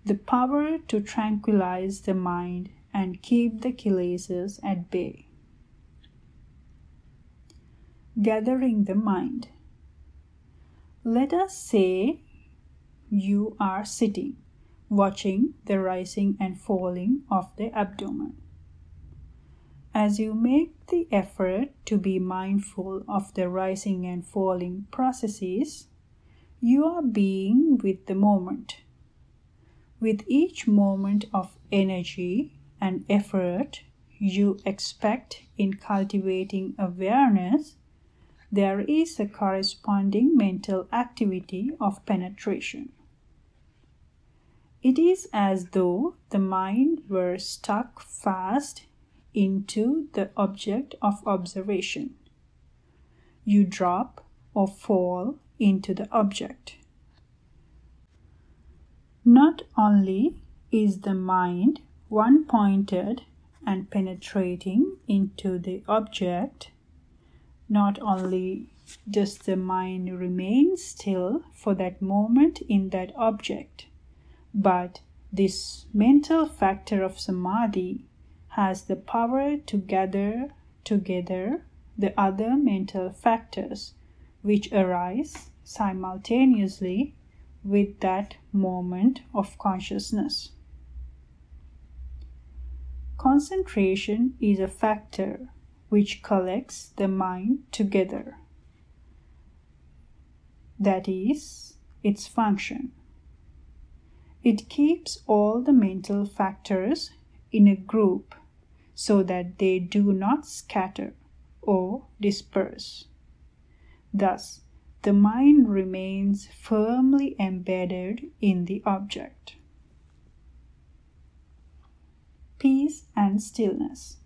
the power to tranquilize the mind and keep the kilesas at bay. Gathering the mind. Let us say you are sitting, watching the rising and falling of the abdomen. As you make the effort to be mindful of the rising and falling processes, you are being with the moment. With each moment of energy and effort you expect in cultivating awareness, there is a corresponding mental activity of penetration. It is as though the mind were stuck fast into the object of observation. You drop or fall into the object. Not only is the mind one pointed and penetrating into the object, not only does the mind remain still for that moment in that object, but this mental factor of samadhi has the power to gather together the other mental factors which arise simultaneously with that moment of consciousness. Concentration is a factor which collects the mind together. That is its function. It keeps all the mental factors in a group so that they do not scatter or disperse. Thus, the mind remains firmly embedded in the object. Peace and stillness.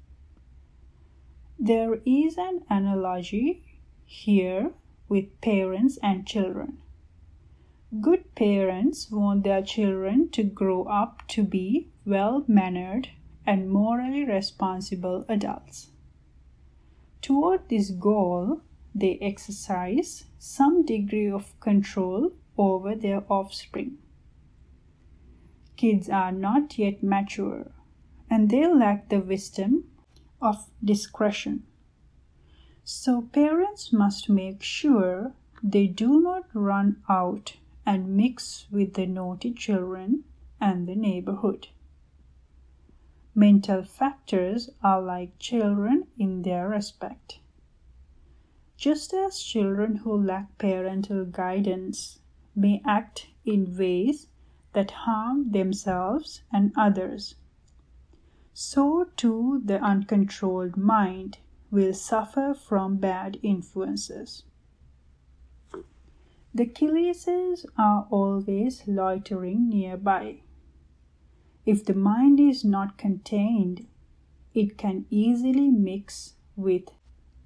There is an analogy here with parents and children. Good parents want their children to grow up to be well mannered and morally responsible adults. Toward this goal, they exercise some degree of control over their offspring. Kids are not yet mature and they lack the wisdom of discretion. So, parents must make sure they do not run out and mix with the naughty children and the neighborhood. Mental factors are like children in their respect. Just as children who lack parental guidance may act in ways that harm themselves and others, so too the uncontrolled mind will suffer from bad influences. The kilesas are always loitering nearby. If the mind is not contained, it can easily mix with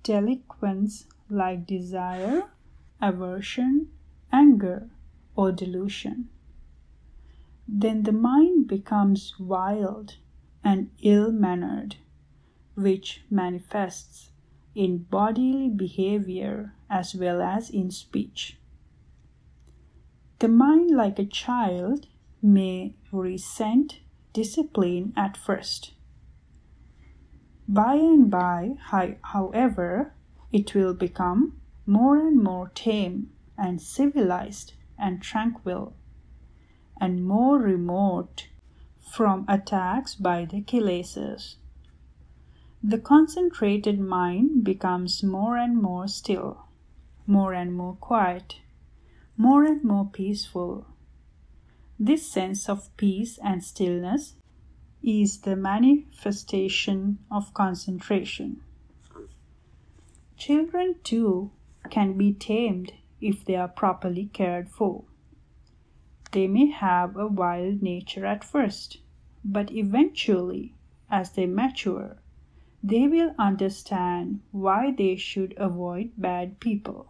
delinquents like desire, aversion, anger, or delusion. Then the mind becomes wild and ill mannered, which manifests in bodily behavior as well as in speech. The mind, like a child, may resent discipline at first. By and by, however, it will become more and more tame and civilized and tranquil, and more remote from attacks by the kilesas. The concentrated mind becomes more and more still, more and more quiet, more and more peaceful. This sense of peace and stillness is the manifestation of concentration. Children, too, can be tamed if they are properly cared for. They may have a wild nature at first, but eventually, as they mature, they will understand why they should avoid bad people.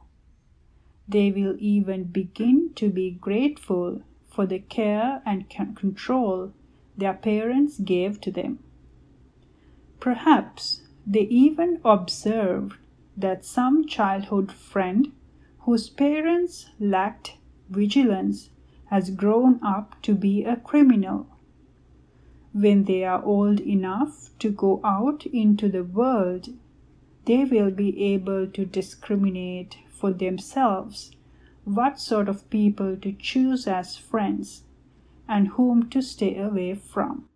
They will even begin to be grateful for the care and control their parents gave to them. Perhaps they even observed that some childhood friend whose parents lacked vigilance has grown up to be a criminal when they are old enough to go out into the world, they will be able to discriminate for themselves what sort of people to choose as friends and whom to stay away from.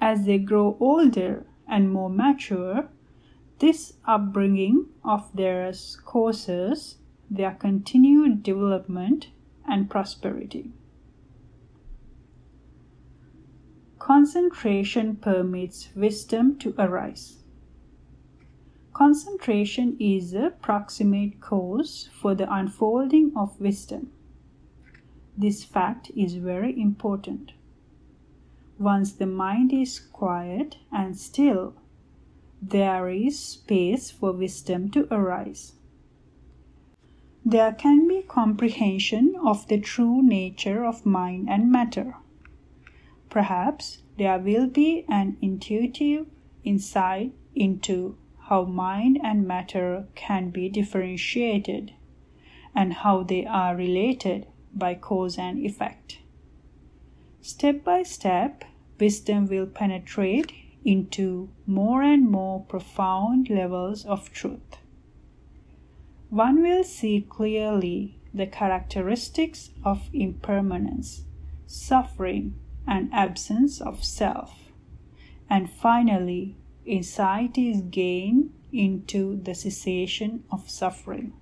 As they grow older and more mature, this upbringing of theirs causes their continued development and prosperity. Concentration permits wisdom to arise. Concentration is a proximate cause for the unfolding of wisdom. This fact is very important. Once the mind is quiet and still, there is space for wisdom to arise. There can be comprehension of the true nature of mind and matter. Perhaps there will be an intuitive insight into how mind and matter can be differentiated and how they are related by cause and effect. Step by step, wisdom will penetrate into more and more profound levels of truth. One will see clearly the characteristics of impermanence, suffering, and absence of self. And finally, insight is gained into the cessation of suffering.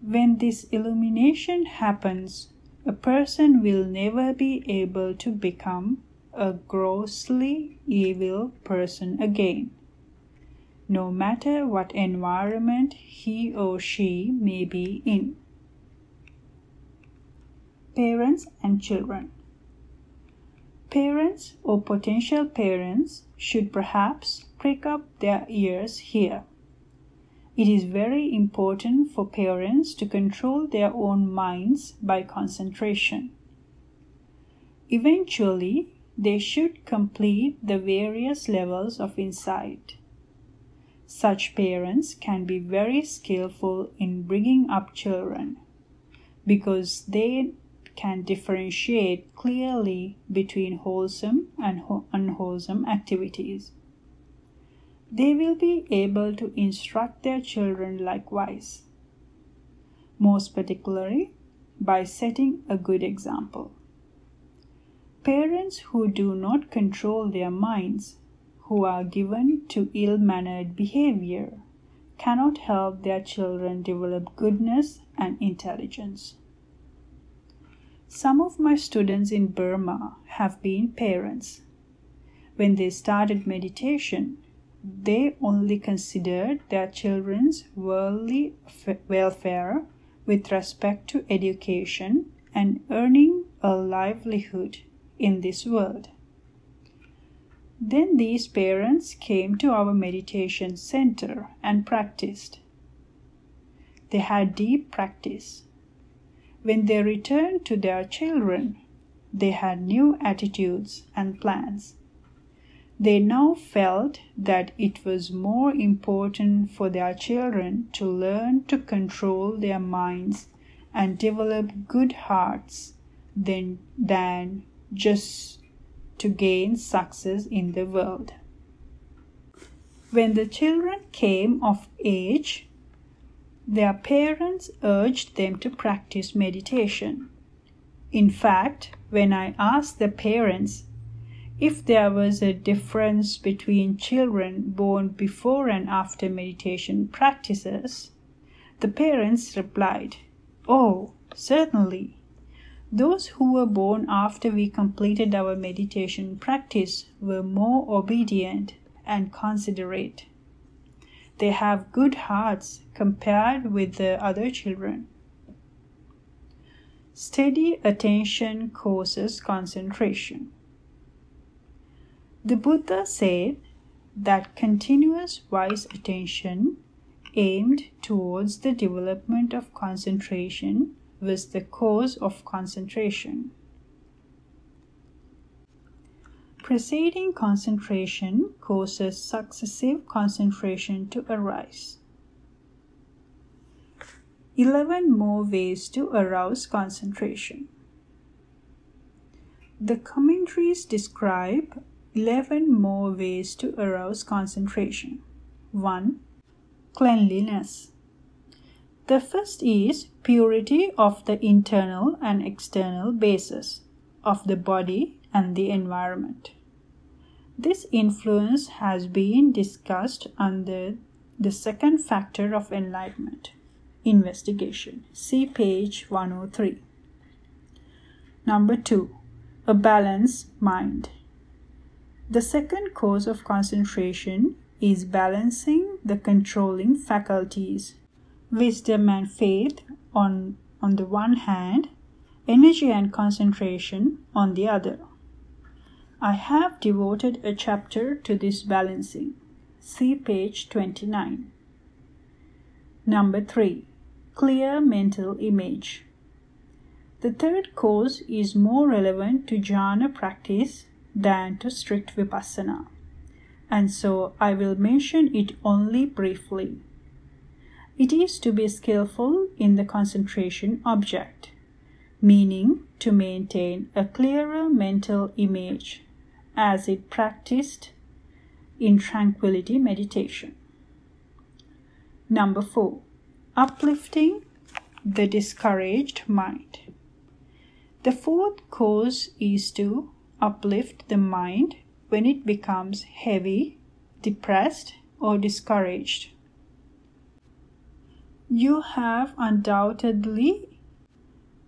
When this illumination happens, a person will never be able to become a grossly evil person again, no matter what environment he or she may be in parents and children. Parents or potential parents should perhaps prick up their ears here. It is very important for parents to control their own minds by concentration. Eventually, they should complete the various levels of insight. Such parents can be very skillful in bringing up children because they can differentiate clearly between wholesome and unwholesome activities. They will be able to instruct their children likewise, most particularly by setting a good example. Parents who do not control their minds, who are given to ill mannered behavior, cannot help their children develop goodness and intelligence. Some of my students in Burma have been parents. When they started meditation, they only considered their children's worldly welfare with respect to education and earning a livelihood in this world. Then these parents came to our meditation center and practiced. They had deep practice when they returned to their children, they had new attitudes and plans. They now felt that it was more important for their children to learn to control their minds and develop good hearts than, than just to gain success in the world. When the children came of age, their parents urged them to practice meditation. In fact, when I asked the parents if there was a difference between children born before and after meditation practices, the parents replied, Oh, certainly. Those who were born after we completed our meditation practice were more obedient and considerate. They have good hearts compared with the other children. Steady attention causes concentration. The Buddha said that continuous wise attention aimed towards the development of concentration was the cause of concentration. Preceding concentration causes successive concentration to arise. 11 more ways to arouse concentration. The commentaries describe 11 more ways to arouse concentration. 1. Cleanliness. The first is purity of the internal and external bases of the body and the environment. This influence has been discussed under the second factor of enlightenment investigation. See page 103. Number 2. A balanced mind. The second cause of concentration is balancing the controlling faculties. Wisdom and faith on, on the one hand, energy and concentration on the other. I have devoted a chapter to this balancing. See page 29. Number 3. Clear mental image. The third cause is more relevant to jhana practice than to strict vipassana, and so I will mention it only briefly. It is to be skillful in the concentration object, meaning to maintain a clearer mental image as it practiced in tranquility meditation. Number four, uplifting the discouraged mind. The fourth cause is to uplift the mind when it becomes heavy, depressed, or discouraged. You have undoubtedly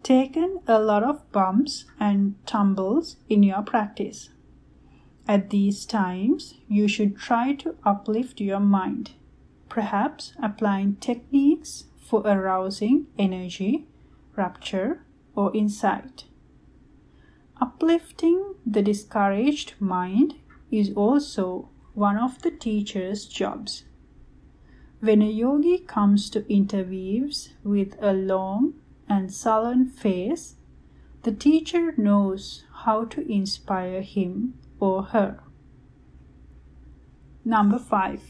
taken a lot of bumps and tumbles in your practice. At these times, you should try to uplift your mind, perhaps applying techniques for arousing energy, rapture, or insight. Uplifting the discouraged mind is also one of the teacher's jobs. When a yogi comes to interviews with a long and sullen face, the teacher knows how to inspire him or her. Number five,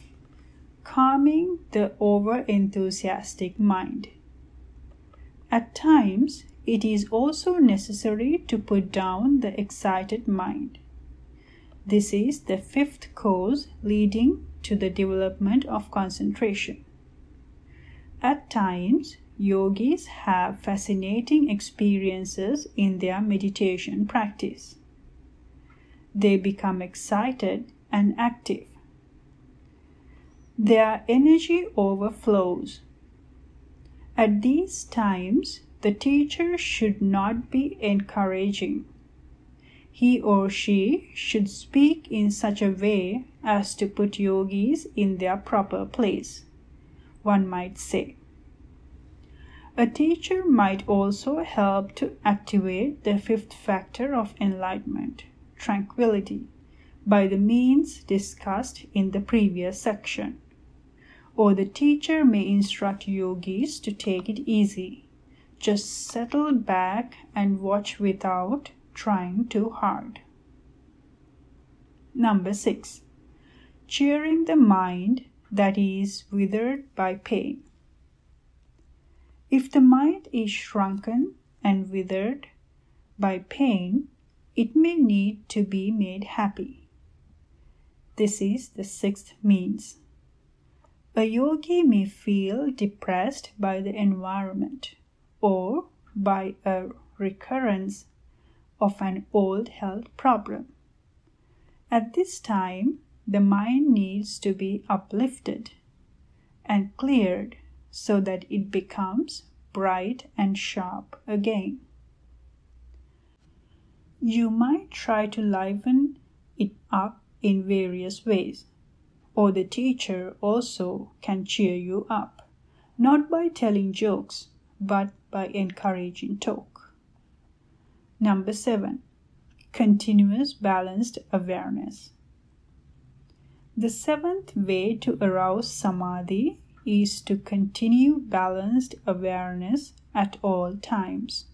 calming the over enthusiastic mind. At times, it is also necessary to put down the excited mind. This is the fifth cause leading to the development of concentration. At times, yogis have fascinating experiences in their meditation practice they become excited and active. Their energy overflows. At these times, the teacher should not be encouraging. He or she should speak in such a way as to put yogis in their proper place, one might say. A teacher might also help to activate the fifth factor of enlightenment tranquility by the means discussed in the previous section. Or the teacher may instruct yogis to take it easy. Just settle back and watch without trying too hard. Number 6. Cheering the mind that is withered by pain. If the mind is shrunken and withered by pain, it may need to be made happy. This is the sixth means. A yogi may feel depressed by the environment or by a recurrence of an old health problem. At this time, the mind needs to be uplifted and cleared so that it becomes bright and sharp again. You might try to liven it up in various ways, or the teacher also can cheer you up, not by telling jokes, but by encouraging talk. Number seven, continuous balanced awareness. The seventh way to arouse samadhi is to continue balanced awareness at all times.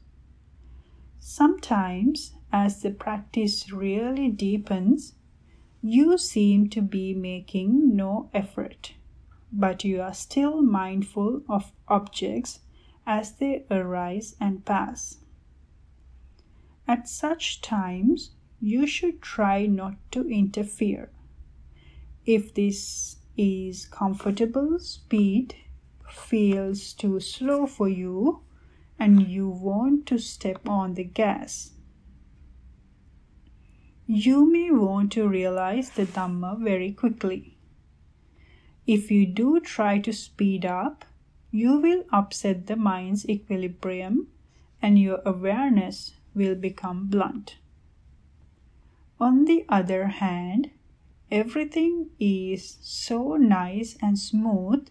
Sometimes, as the practice really deepens, you seem to be making no effort, but you are still mindful of objects as they arise and pass. At such times, you should try not to interfere. If this is comfortable speed feels too slow for you and you want to step on the gas. You may want to realize the Dhamma very quickly. If you do try to speed up, you will upset the mind's equilibrium and your awareness will become blunt. On the other hand, everything is so nice and smooth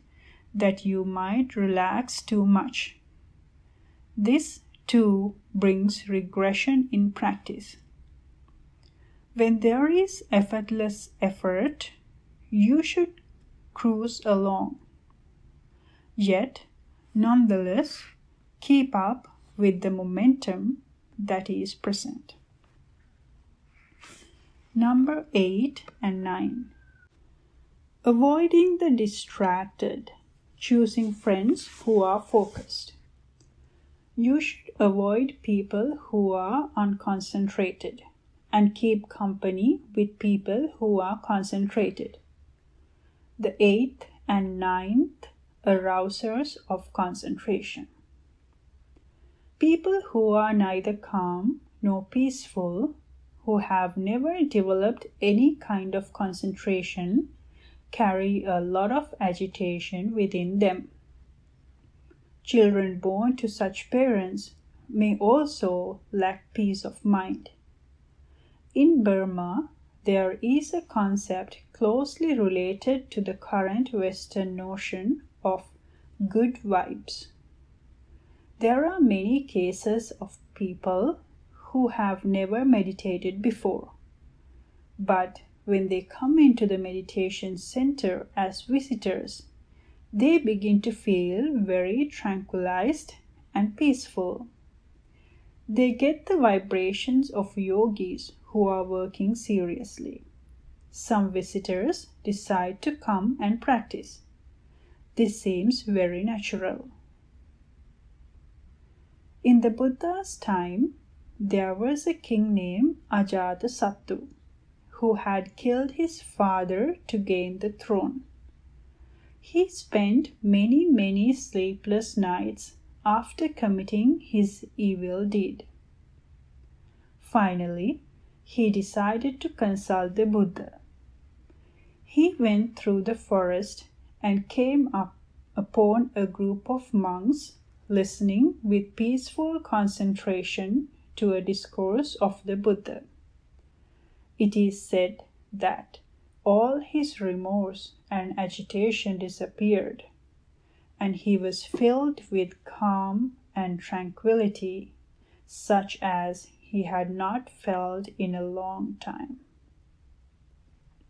that you might relax too much. This too brings regression in practice. When there is effortless effort, you should cruise along. Yet, nonetheless, keep up with the momentum that is present. Number 8 and 9. Avoiding the distracted, choosing friends who are focused. You should avoid people who are unconcentrated and keep company with people who are concentrated. The eighth and ninth arousers of concentration. People who are neither calm nor peaceful who have never developed any kind of concentration carry a lot of agitation within them. Children born to such parents may also lack peace of mind. In Burma, there is a concept closely related to the current Western notion of good vibes. There are many cases of people who have never meditated before. But when they come into the meditation center as visitors, they begin to feel very tranquilized and peaceful. They get the vibrations of yogis who are working seriously. Some visitors decide to come and practice. This seems very natural. In the Buddha's time, there was a king named Ajatasattu who had killed his father to gain the throne. He spent many, many sleepless nights after committing his evil deed. Finally, he decided to consult the Buddha. He went through the forest and came up upon a group of monks listening with peaceful concentration to a discourse of the Buddha. It is said that all his remorse and agitation disappeared, and he was filled with calm and tranquility, such as he had not felt in a long time.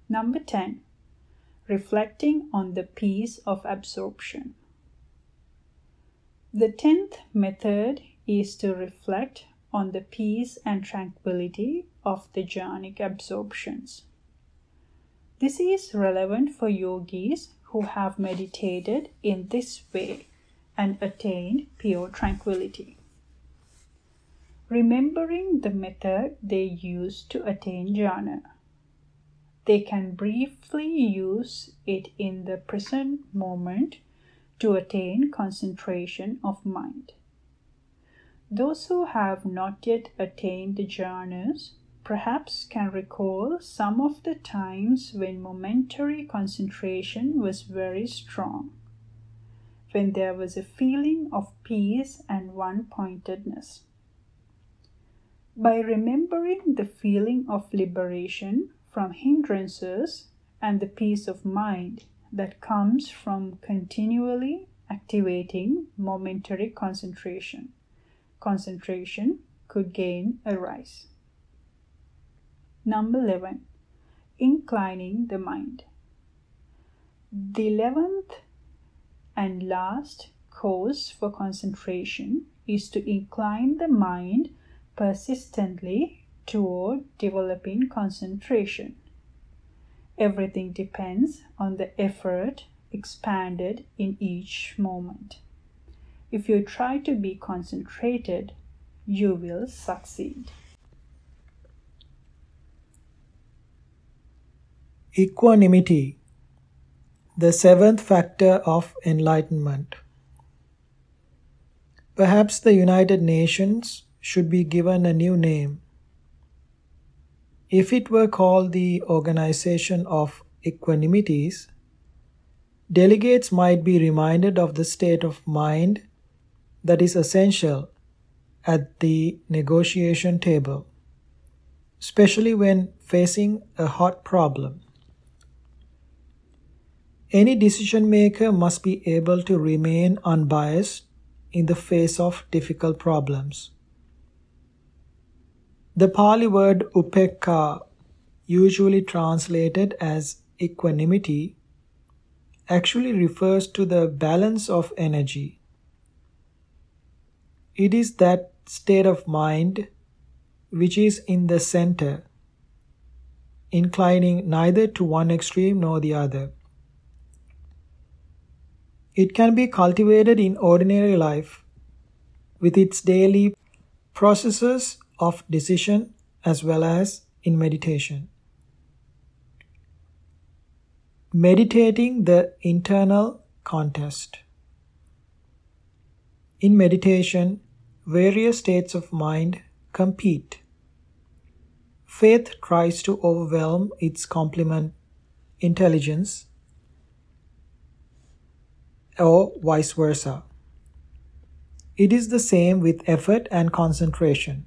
Number 10. Reflecting on the peace of absorption. The tenth method is to reflect on the peace and tranquility of the jhanic absorptions. This is relevant for yogis who have meditated in this way and attained pure tranquility. Remembering the method they used to attain jhana, they can briefly use it in the present moment to attain concentration of mind. Those who have not yet attained the jhanas perhaps can recall some of the times when momentary concentration was very strong, when there was a feeling of peace and one pointedness. By remembering the feeling of liberation from hindrances and the peace of mind that comes from continually activating momentary concentration, concentration could gain a rise. Number 11. Inclining the mind. The eleventh and last cause for concentration is to incline the mind persistently toward developing concentration. Everything depends on the effort expanded in each moment. If you try to be concentrated, you will succeed. Equanimity, the seventh factor of enlightenment. Perhaps the United Nations should be given a new name. If it were called the Organization of Equanimities, delegates might be reminded of the state of mind that is essential at the negotiation table, especially when facing a hot problem. Any decision maker must be able to remain unbiased in the face of difficult problems. The Pali word upekkha, usually translated as equanimity, actually refers to the balance of energy. It is that state of mind which is in the center, inclining neither to one extreme nor the other. It can be cultivated in ordinary life with its daily processes of decision as well as in meditation. Meditating the internal contest. In meditation, various states of mind compete. Faith tries to overwhelm its complement intelligence or vice versa. It is the same with effort and concentration.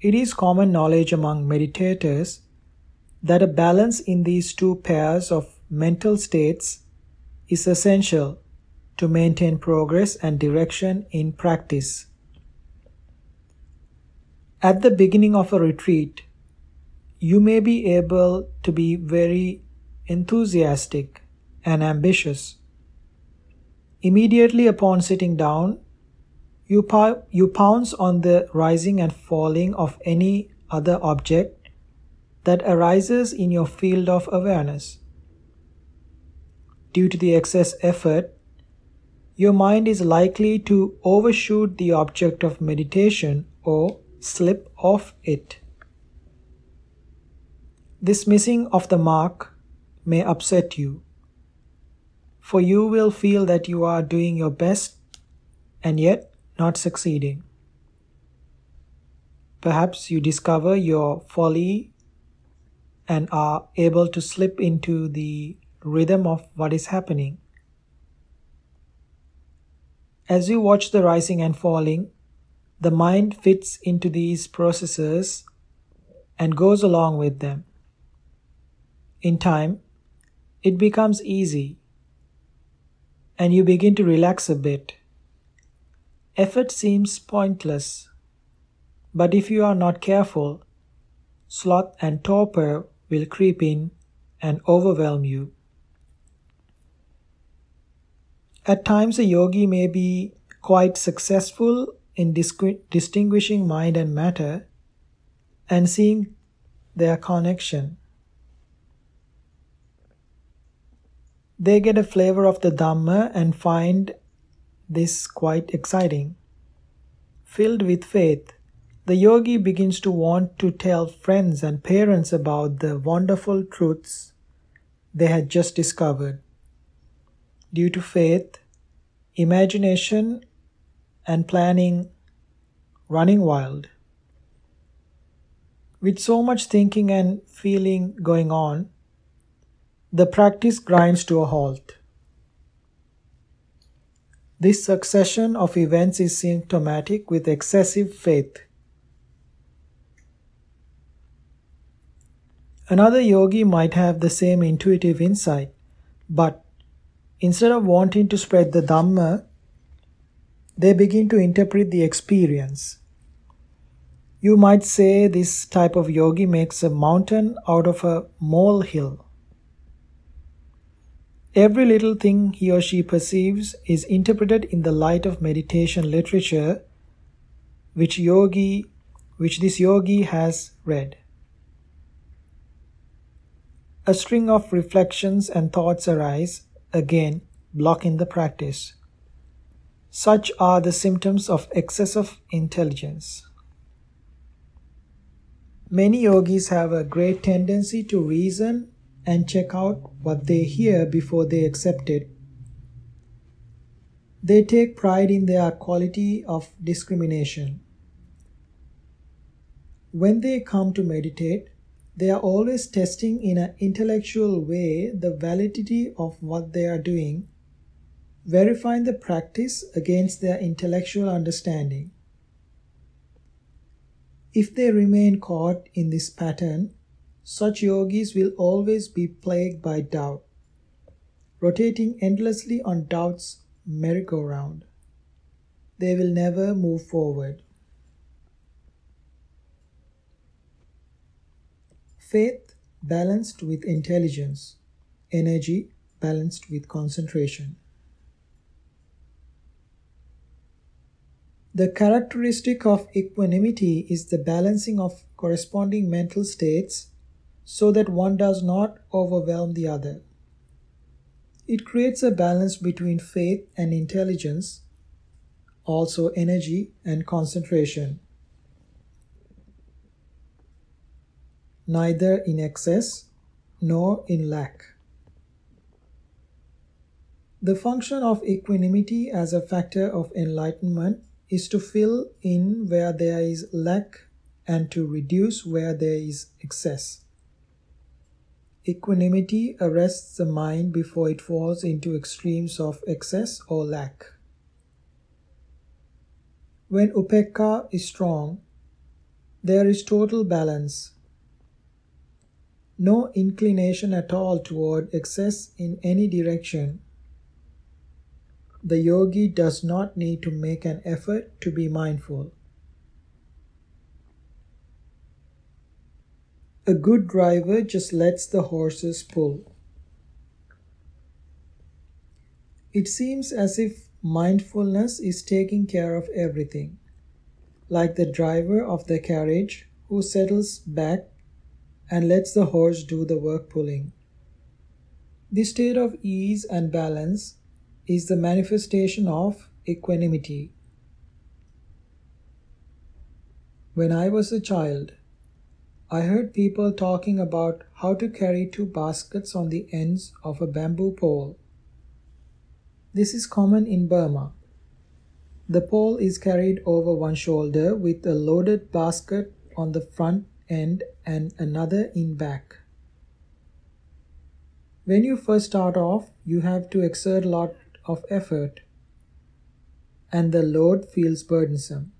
It is common knowledge among meditators that a balance in these two pairs of mental states is essential to maintain progress and direction in practice. At the beginning of a retreat, you may be able to be very enthusiastic and ambitious Immediately upon sitting down, you, you pounce on the rising and falling of any other object that arises in your field of awareness. Due to the excess effort, your mind is likely to overshoot the object of meditation or slip off it. This missing of the mark may upset you for you will feel that you are doing your best and yet not succeeding. Perhaps you discover your folly and are able to slip into the rhythm of what is happening. As you watch the rising and falling, the mind fits into these processes and goes along with them. In time, it becomes easy and you begin to relax a bit. Effort seems pointless, but if you are not careful, sloth and torpor will creep in and overwhelm you. At times, a yogi may be quite successful in distinguishing mind and matter and seeing their connection. They get a flavor of the Dhamma and find this quite exciting. Filled with faith, the yogi begins to want to tell friends and parents about the wonderful truths they had just discovered. Due to faith, imagination, and planning running wild. With so much thinking and feeling going on, the practice grinds to a halt. This succession of events is symptomatic with excessive faith. Another yogi might have the same intuitive insight, but instead of wanting to spread the Dhamma, they begin to interpret the experience. You might say this type of yogi makes a mountain out of a molehill. Every little thing he or she perceives is interpreted in the light of meditation literature which yogi which this yogi has read. A string of reflections and thoughts arise, again blocking the practice. Such are the symptoms of excessive intelligence. Many yogis have a great tendency to reason and check out what they hear before they accept it. They take pride in their quality of discrimination. When they come to meditate, they are always testing in an intellectual way the validity of what they are doing, verifying the practice against their intellectual understanding. If they remain caught in this pattern, such yogis will always be plagued by doubt, rotating endlessly on doubt's merry-go-round. They will never move forward. Faith balanced with intelligence, energy balanced with concentration. The characteristic of equanimity is the balancing of corresponding mental states so that one does not overwhelm the other. It creates a balance between faith and intelligence, also energy and concentration. Neither in excess nor in lack. The function of equanimity as a factor of enlightenment is to fill in where there is lack and to reduce where there is excess. Equanimity arrests the mind before it falls into extremes of excess or lack. When upekkha is strong, there is total balance. No inclination at all toward excess in any direction. The yogi does not need to make an effort to be mindful. A good driver just lets the horses pull. It seems as if mindfulness is taking care of everything, like the driver of the carriage who settles back and lets the horse do the work pulling. This state of ease and balance is the manifestation of equanimity. When I was a child, I heard people talking about how to carry two baskets on the ends of a bamboo pole. This is common in Burma. The pole is carried over one shoulder with a loaded basket on the front end and another in back. When you first start off, you have to exert a lot of effort and the load feels burdensome.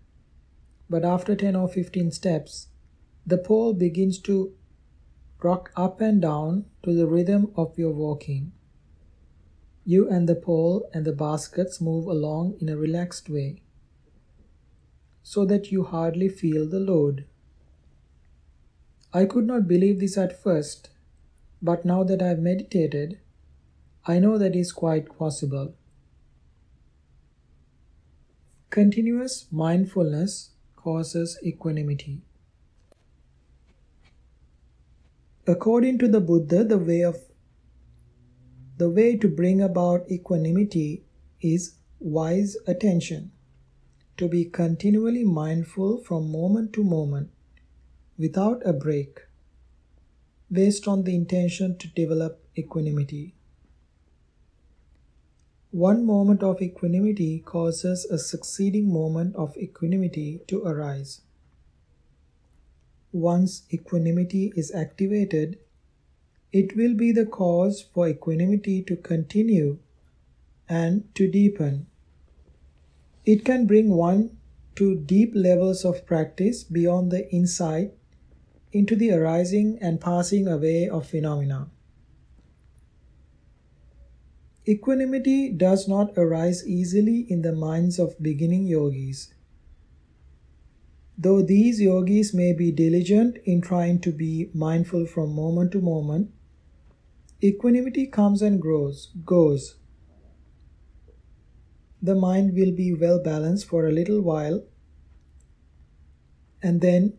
But after 10 or 15 steps, the pole begins to rock up and down to the rhythm of your walking. You and the pole and the baskets move along in a relaxed way so that you hardly feel the load. I could not believe this at first, but now that I have meditated, I know that is quite possible. Continuous mindfulness causes equanimity. According to the Buddha, the way of the way to bring about equanimity is wise attention, to be continually mindful from moment to moment without a break, based on the intention to develop equanimity. One moment of equanimity causes a succeeding moment of equanimity to arise. Once equanimity is activated, it will be the cause for equanimity to continue and to deepen. It can bring one to deep levels of practice beyond the insight into the arising and passing away of phenomena. Equanimity does not arise easily in the minds of beginning yogis. Though these yogis may be diligent in trying to be mindful from moment to moment, equanimity comes and grows, goes. The mind will be well balanced for a little while and then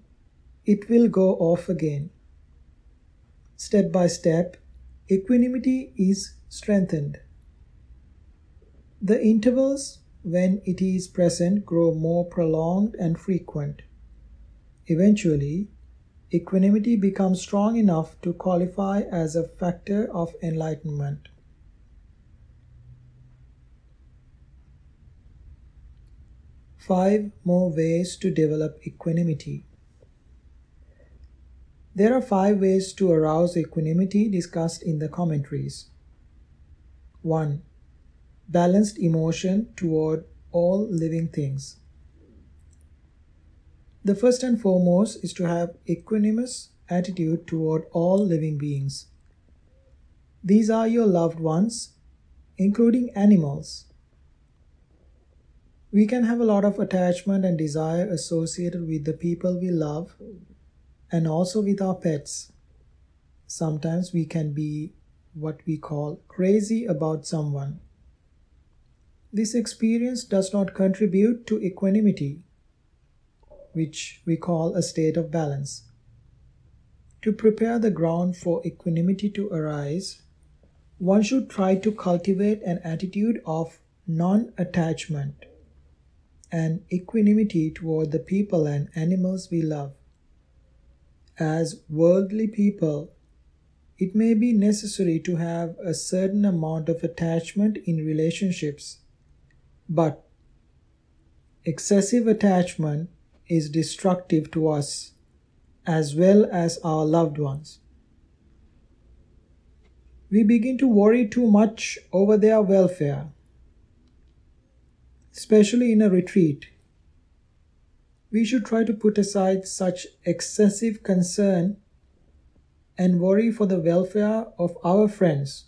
it will go off again. Step by step, equanimity is strengthened. The intervals when it is present grow more prolonged and frequent. Eventually, equanimity becomes strong enough to qualify as a factor of enlightenment. Five more ways to develop equanimity. There are five ways to arouse equanimity discussed in the commentaries. 1 balanced emotion toward all living things. The first and foremost is to have equanimous attitude toward all living beings. These are your loved ones, including animals. We can have a lot of attachment and desire associated with the people we love and also with our pets. Sometimes we can be what we call crazy about someone. This experience does not contribute to equanimity, which we call a state of balance. To prepare the ground for equanimity to arise, one should try to cultivate an attitude of non attachment and equanimity toward the people and animals we love. As worldly people, it may be necessary to have a certain amount of attachment in relationships but excessive attachment is destructive to us as well as our loved ones. We begin to worry too much over their welfare, especially in a retreat. We should try to put aside such excessive concern and worry for the welfare of our friends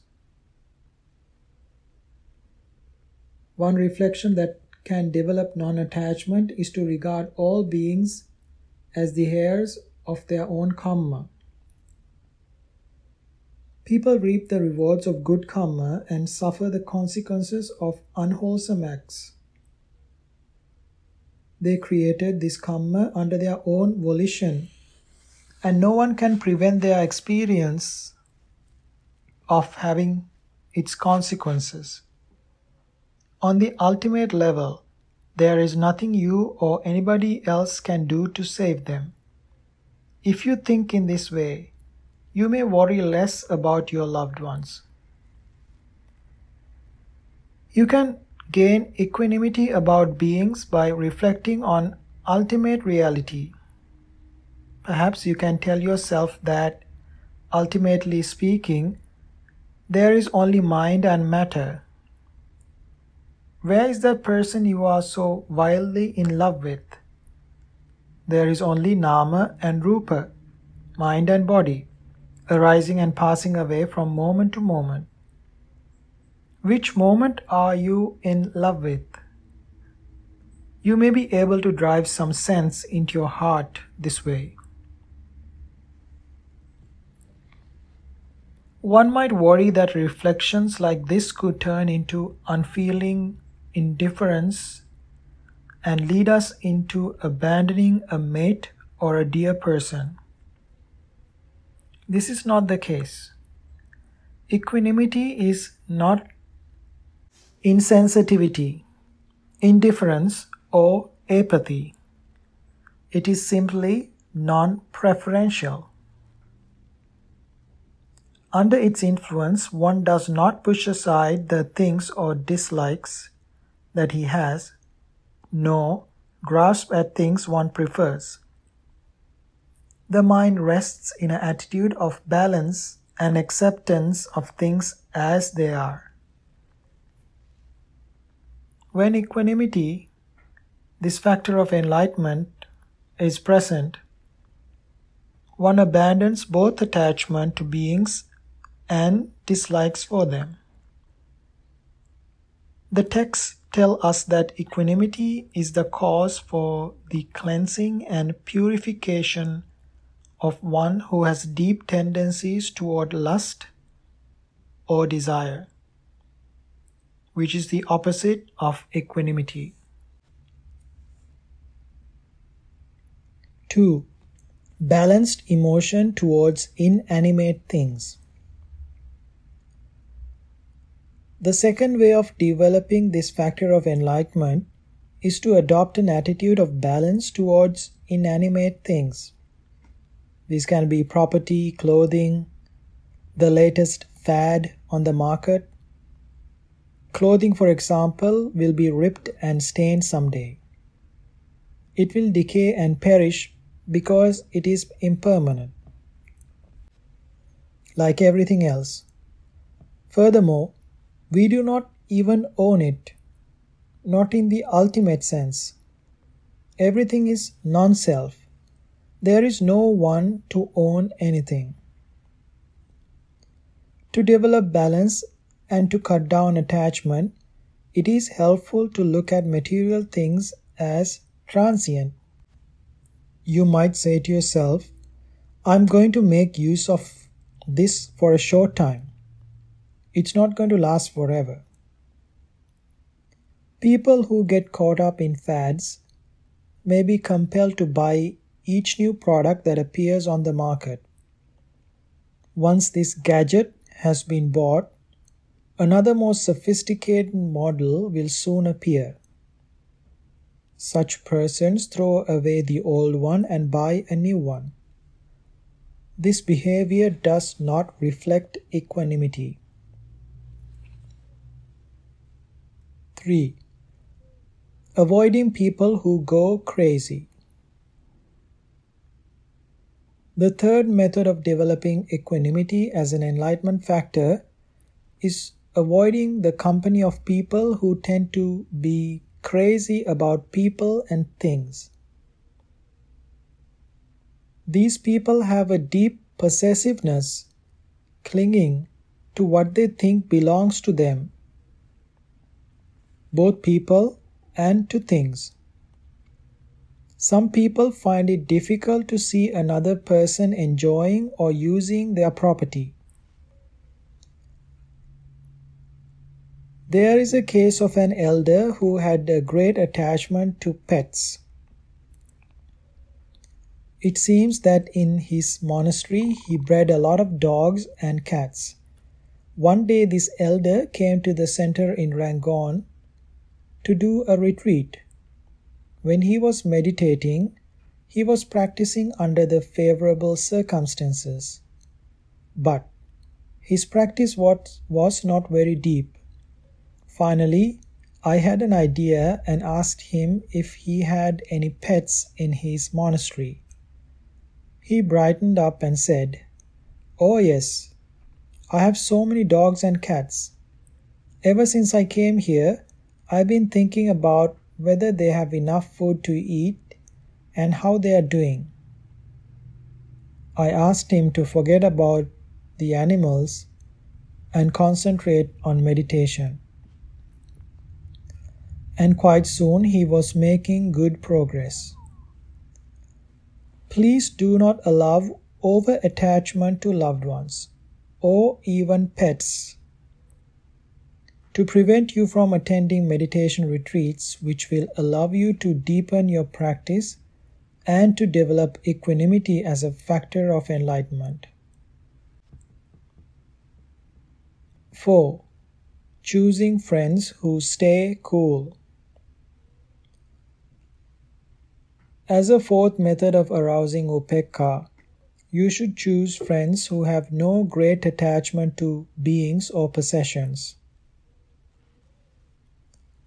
One reflection that can develop non attachment is to regard all beings as the heirs of their own karma. People reap the rewards of good karma and suffer the consequences of unwholesome acts. They created this karma under their own volition, and no one can prevent their experience of having its consequences. On the ultimate level, there is nothing you or anybody else can do to save them. If you think in this way, you may worry less about your loved ones. You can gain equanimity about beings by reflecting on ultimate reality. Perhaps you can tell yourself that, ultimately speaking, there is only mind and matter where is that person you are so wildly in love with? There is only Nama and Rupa, mind and body, arising and passing away from moment to moment. Which moment are you in love with? You may be able to drive some sense into your heart this way. One might worry that reflections like this could turn into unfeeling indifference and lead us into abandoning a mate or a dear person. This is not the case. Equanimity is not insensitivity. indifference, or apathy. It is simply non preferential. Under its influence, one does not push aside the things or dislikes that he has, nor grasp at things one prefers. The mind rests in an attitude of balance and acceptance of things as they are. When equanimity, this factor of enlightenment, is present, one abandons both attachment to beings and dislikes for them. The texts tell us that equanimity is the cause for the cleansing and purification of one who has deep tendencies toward lust or desire, which is the opposite of equanimity. 2. Balanced emotion towards inanimate things. The second way of developing this factor of enlightenment is to adopt an attitude of balance towards inanimate things. These can be property, clothing, the latest fad on the market. Clothing, for example, will be ripped and stained someday. It will decay and perish because it is impermanent, like everything else. Furthermore, we do not even own it, not in the ultimate sense. Everything is non self. There is no one to own anything. To develop balance and to cut down attachment, it is helpful to look at material things as transient. You might say to yourself, I'm going to make use of this for a short time. It's not going to last forever. People who get caught up in fads may be compelled to buy each new product that appears on the market. Once this gadget has been bought, another more sophisticated model will soon appear. Such persons throw away the old one and buy a new one. This behavior does not reflect equanimity. 3. Avoiding people who go crazy. The third method of developing equanimity as an enlightenment factor is avoiding the company of people who tend to be crazy about people and things. These people have a deep possessiveness, clinging to what they think belongs to them, both people and to things. Some people find it difficult to see another person enjoying or using their property. There is a case of an elder who had a great attachment to pets. It seems that in his monastery he bred a lot of dogs and cats. One day, this elder came to the center in Rangoon to do a retreat. When he was meditating, he was practicing under the favorable circumstances. But his practice was, was not very deep. Finally, I had an idea and asked him if he had any pets in his monastery. He brightened up and said, Oh, yes, I have so many dogs and cats. Ever since I came here, I've been thinking about whether they have enough food to eat and how they are doing. I asked him to forget about the animals and concentrate on meditation. And quite soon he was making good progress. Please do not allow over attachment to loved ones or even pets to prevent you from attending meditation retreats, which will allow you to deepen your practice and to develop equanimity as a factor of enlightenment. 4. Choosing friends who stay cool. As a fourth method of arousing upekkha, you should choose friends who have no great attachment to beings or possessions.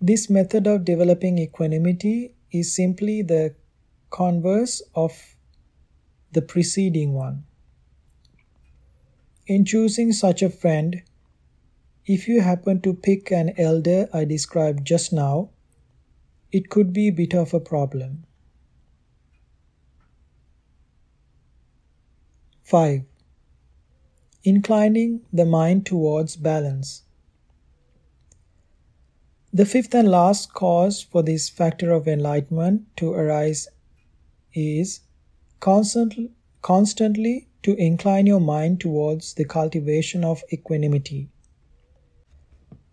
This method of developing equanimity is simply the converse of the preceding one. In choosing such a friend, if you happen to pick an elder I described just now, it could be a bit of a problem. 5. Inclining the mind towards balance. The fifth and last cause for this factor of enlightenment to arise is constantly, constantly to incline your mind towards the cultivation of equanimity.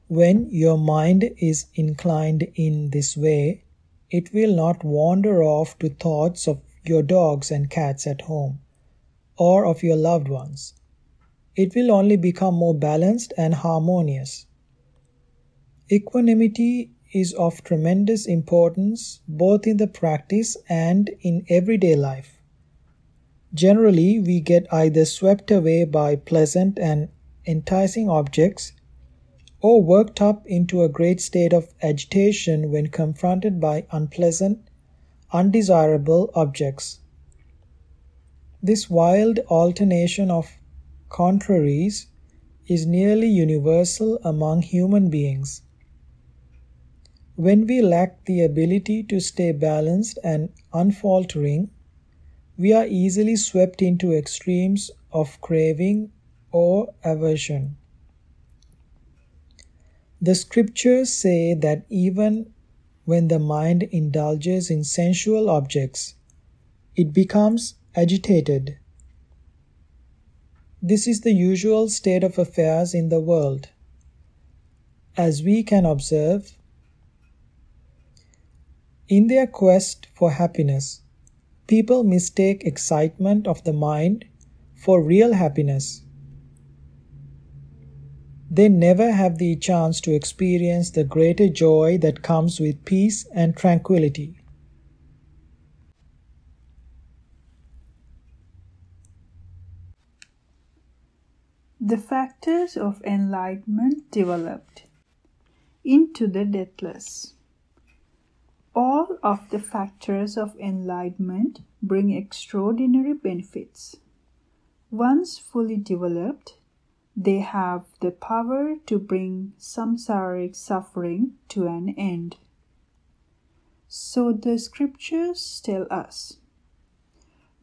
When your mind is inclined in this way, it will not wander off to thoughts of your dogs and cats at home or of your loved ones. It will only become more balanced and harmonious. Equanimity is of tremendous importance both in the practice and in everyday life. Generally, we get either swept away by pleasant and enticing objects or worked up into a great state of agitation when confronted by unpleasant, undesirable objects. This wild alternation of contraries is nearly universal among human beings. When we lack the ability to stay balanced and unfaltering, we are easily swept into extremes of craving or aversion. The scriptures say that even when the mind indulges in sensual objects, it becomes agitated. This is the usual state of affairs in the world. As we can observe, in their quest for happiness, people mistake excitement of the mind for real happiness. They never have the chance to experience the greater joy that comes with peace and tranquility. The factors of enlightenment developed into the deathless. All of the factors of enlightenment bring extraordinary benefits. Once fully developed, they have the power to bring samsaric suffering to an end. So the scriptures tell us.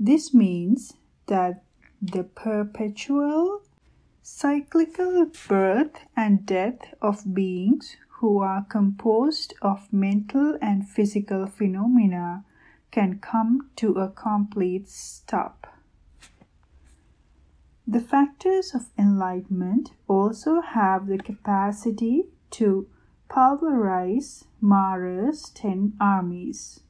This means that the perpetual cyclical birth and death of beings who are composed of mental and physical phenomena can come to a complete stop. The factors of enlightenment also have the capacity to pulverize Mara's ten armies,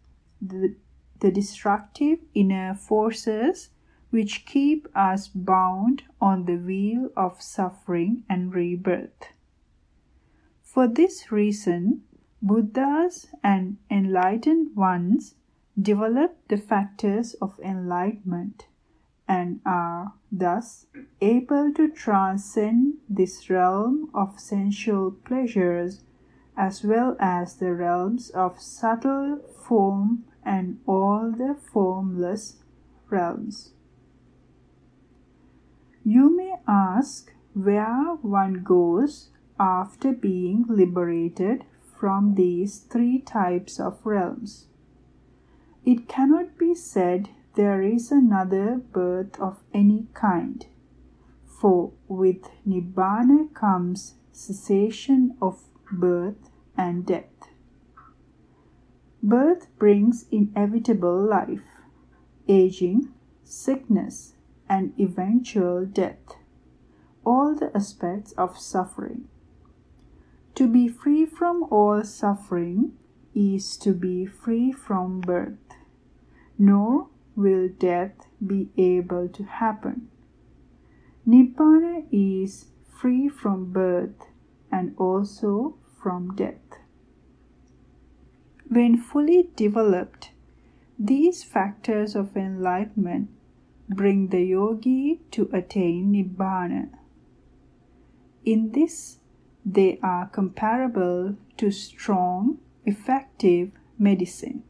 the, the destructive inner forces which keep us bound on the wheel of suffering and rebirth. For this reason, Buddhas and enlightened ones develop the factors of enlightenment and are thus able to transcend this realm of sensual pleasures as well as the realms of subtle form and all the formless realms. You may ask where one goes after being liberated from these three types of realms. It cannot be said there is another birth of any kind, for with Nibbana comes cessation of birth and death. Birth brings inevitable life, aging, sickness, and eventual death, all the aspects of suffering. To be free from all suffering is to be free from birth, nor will death be able to happen. Nibbana is free from birth and also from death. When fully developed, These factors of enlightenment bring the yogi to attain Nibbana. In this, they are comparable to strong, effective medicine.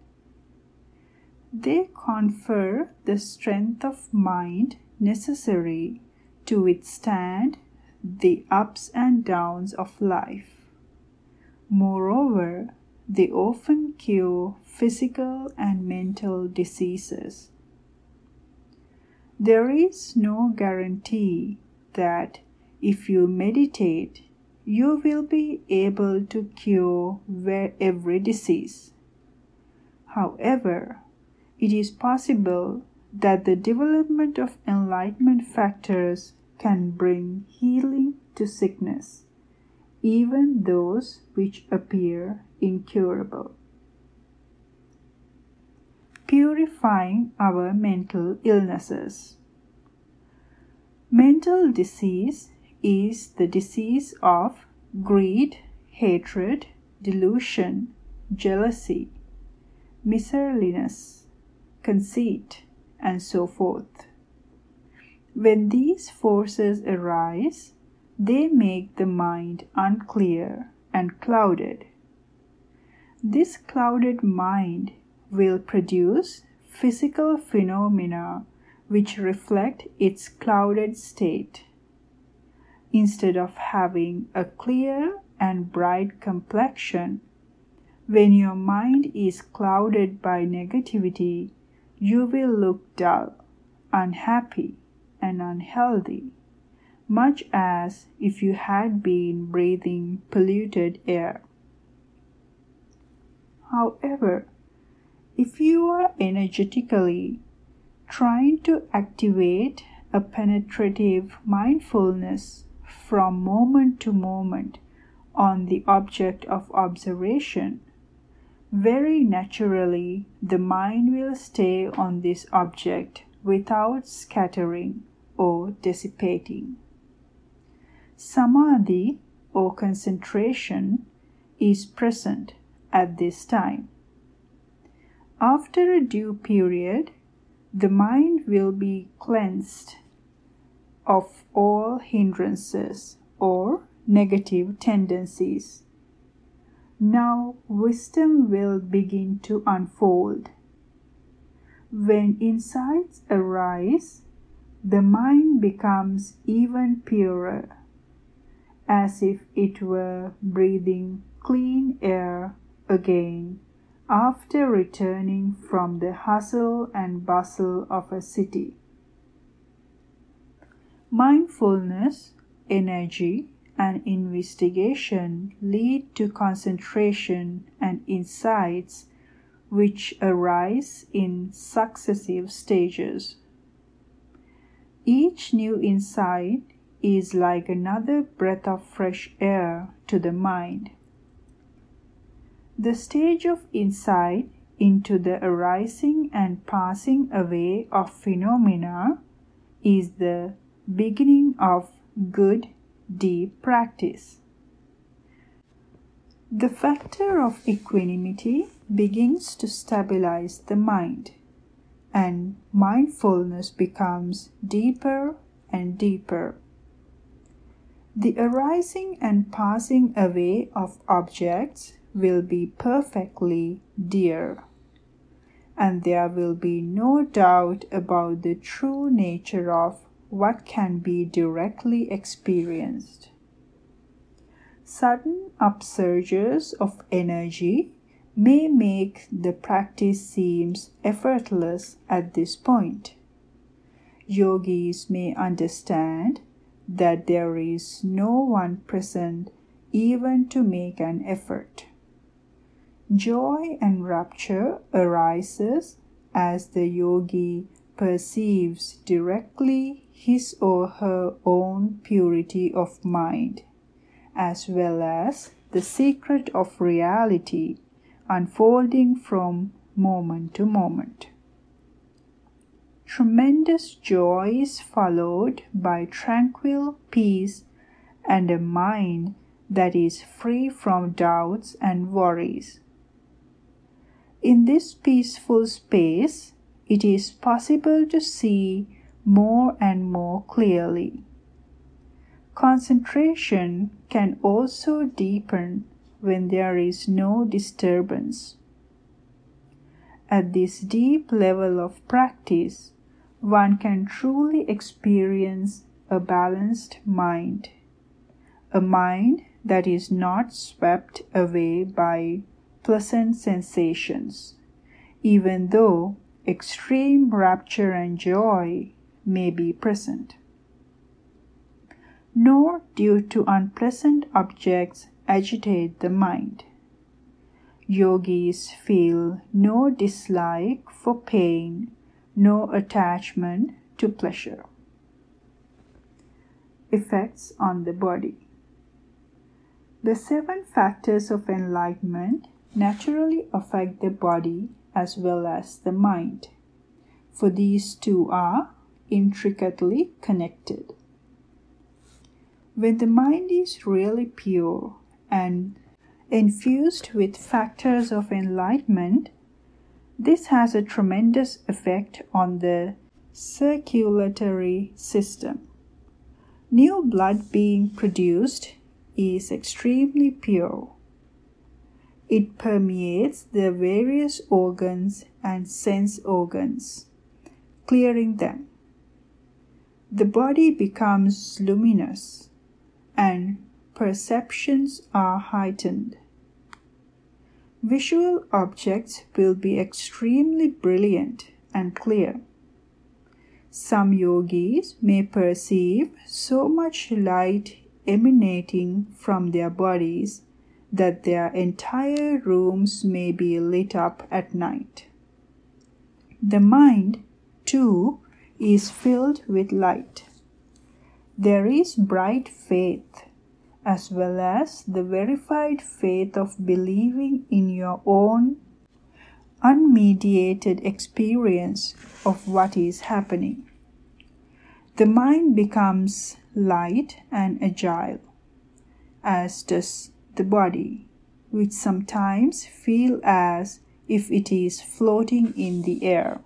They confer the strength of mind necessary to withstand the ups and downs of life. Moreover, they often cure physical and mental diseases. There is no guarantee that if you meditate, you will be able to cure every disease. However, it is possible that the development of enlightenment factors can bring healing to sickness, even those which appear incurable. Purifying our mental illnesses. Mental disease is the disease of greed, hatred, delusion, jealousy, miserliness, conceit, and so forth. When these forces arise, they make the mind unclear and clouded. This clouded mind will produce physical phenomena which reflect its clouded state. Instead of having a clear and bright complexion, when your mind is clouded by negativity, you will look dull, unhappy, and unhealthy, much as if you had been breathing polluted air. However, if you are energetically trying to activate a penetrative mindfulness from moment to moment on the object of observation, very naturally the mind will stay on this object without scattering or dissipating. Samadhi or concentration is present at this time. After a due period, the mind will be cleansed of all hindrances or negative tendencies. Now wisdom will begin to unfold. When insights arise, the mind becomes even purer, as if it were breathing clean air again after returning from the hustle and bustle of a city. Mindfulness, energy, and investigation lead to concentration and insights which arise in successive stages. Each new insight is like another breath of fresh air to the mind. The stage of insight into the arising and passing away of phenomena is the beginning of good deep practice. The factor of equanimity begins to stabilize the mind, and mindfulness becomes deeper and deeper. The arising and passing away of objects will be perfectly dear, and there will be no doubt about the true nature of what can be directly experienced. Sudden upsurges of energy may make the practice seems effortless at this point. Yogis may understand that there is no one present even to make an effort. Joy and rapture arises as the yogi perceives directly his or her own purity of mind, as well as the secret of reality unfolding from moment to moment. Tremendous joy is followed by tranquil peace and a mind that is free from doubts and worries. In this peaceful space, it is possible to see more and more clearly. Concentration can also deepen when there is no disturbance. At this deep level of practice, one can truly experience a balanced mind, a mind that is not swept away by pleasant sensations, even though extreme rapture and joy may be present. Nor due to unpleasant objects agitate the mind. Yogis feel no dislike for pain, no attachment to pleasure. Effects on the body. The seven factors of enlightenment naturally affect the body as well as the mind, for these two are intricately connected. When the mind is really pure and infused with factors of enlightenment, this has a tremendous effect on the circulatory system. New blood being produced is extremely pure. It permeates the various organs and sense organs, clearing them. The body becomes luminous and perceptions are heightened. Visual objects will be extremely brilliant and clear. Some yogis may perceive so much light emanating from their bodies that their entire rooms may be lit up at night. The mind, too, is filled with light. There is bright faith as well as the verified faith of believing in your own unmediated experience of what is happening. The mind becomes light and agile, as does the body, which sometimes feel as if it is floating in the air.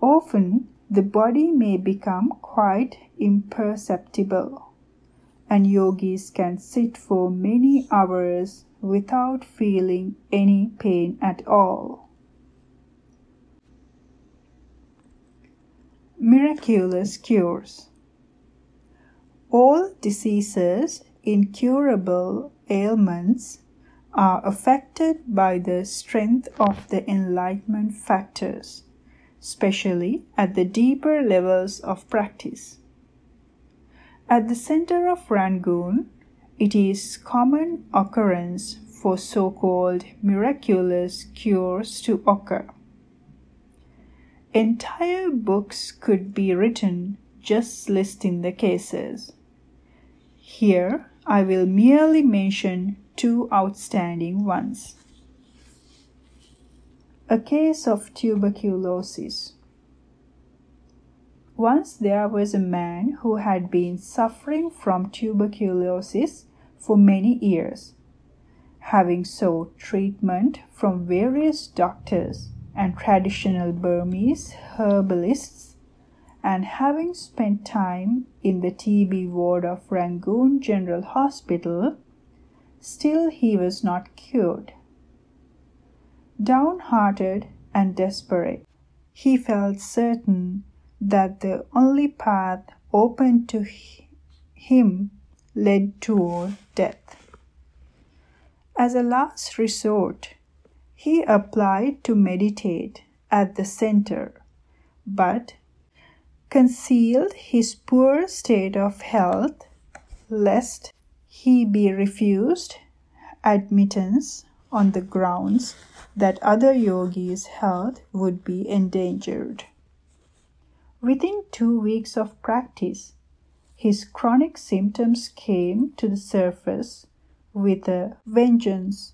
Often the body may become quite imperceptible, and yogis can sit for many hours without feeling any pain at all. Miraculous cures. All diseases, incurable ailments, are affected by the strength of the enlightenment factors, especially at the deeper levels of practice. At the center of Rangoon, it is common occurrence for so-called miraculous cures to occur. Entire books could be written just listing the cases. Here I will merely mention two outstanding ones. A case of tuberculosis. Once there was a man who had been suffering from tuberculosis for many years. Having sought treatment from various doctors and traditional Burmese herbalists, and having spent time in the TB ward of Rangoon General Hospital, still he was not cured. Downhearted and desperate, he felt certain that the only path open to him led toward death. As a last resort, he applied to meditate at the center, but concealed his poor state of health lest he be refused admittance on the grounds that other yogis' health would be endangered. Within two weeks of practice, his chronic symptoms came to the surface with a vengeance,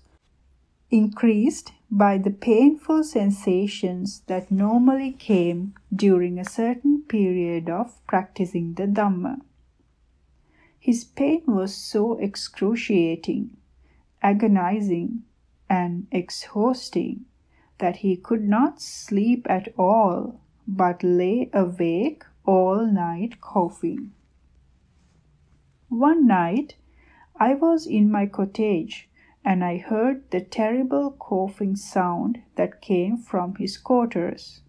increased by the painful sensations that normally came during a certain period of practicing the Dhamma. His pain was so excruciating, agonizing, and exhausting that he could not sleep at all, but lay awake all night coughing. One night I was in my cottage and I heard the terrible coughing sound that came from his quarters.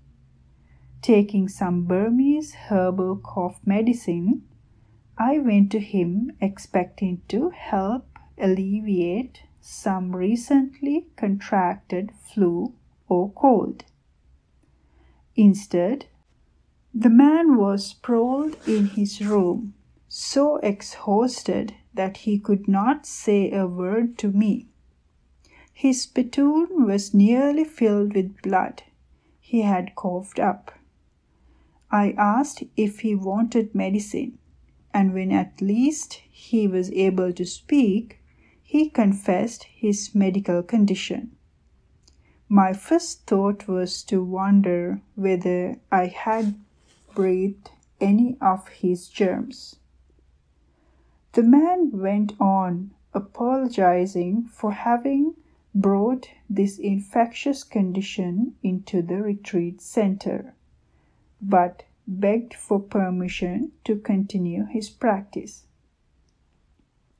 Taking some Burmese herbal cough medicine, I went to him expecting to help alleviate some recently contracted flu or cold. Instead, the man was sprawled in his room, so exhausted that he could not say a word to me. His spittoon was nearly filled with blood he had coughed up. I asked if he wanted medicine, and when at least he was able to speak, he confessed his medical condition. My first thought was to wonder whether I had breathed any of his germs. The man went on apologizing for having brought this infectious condition into the retreat center, but begged for permission to continue his practice.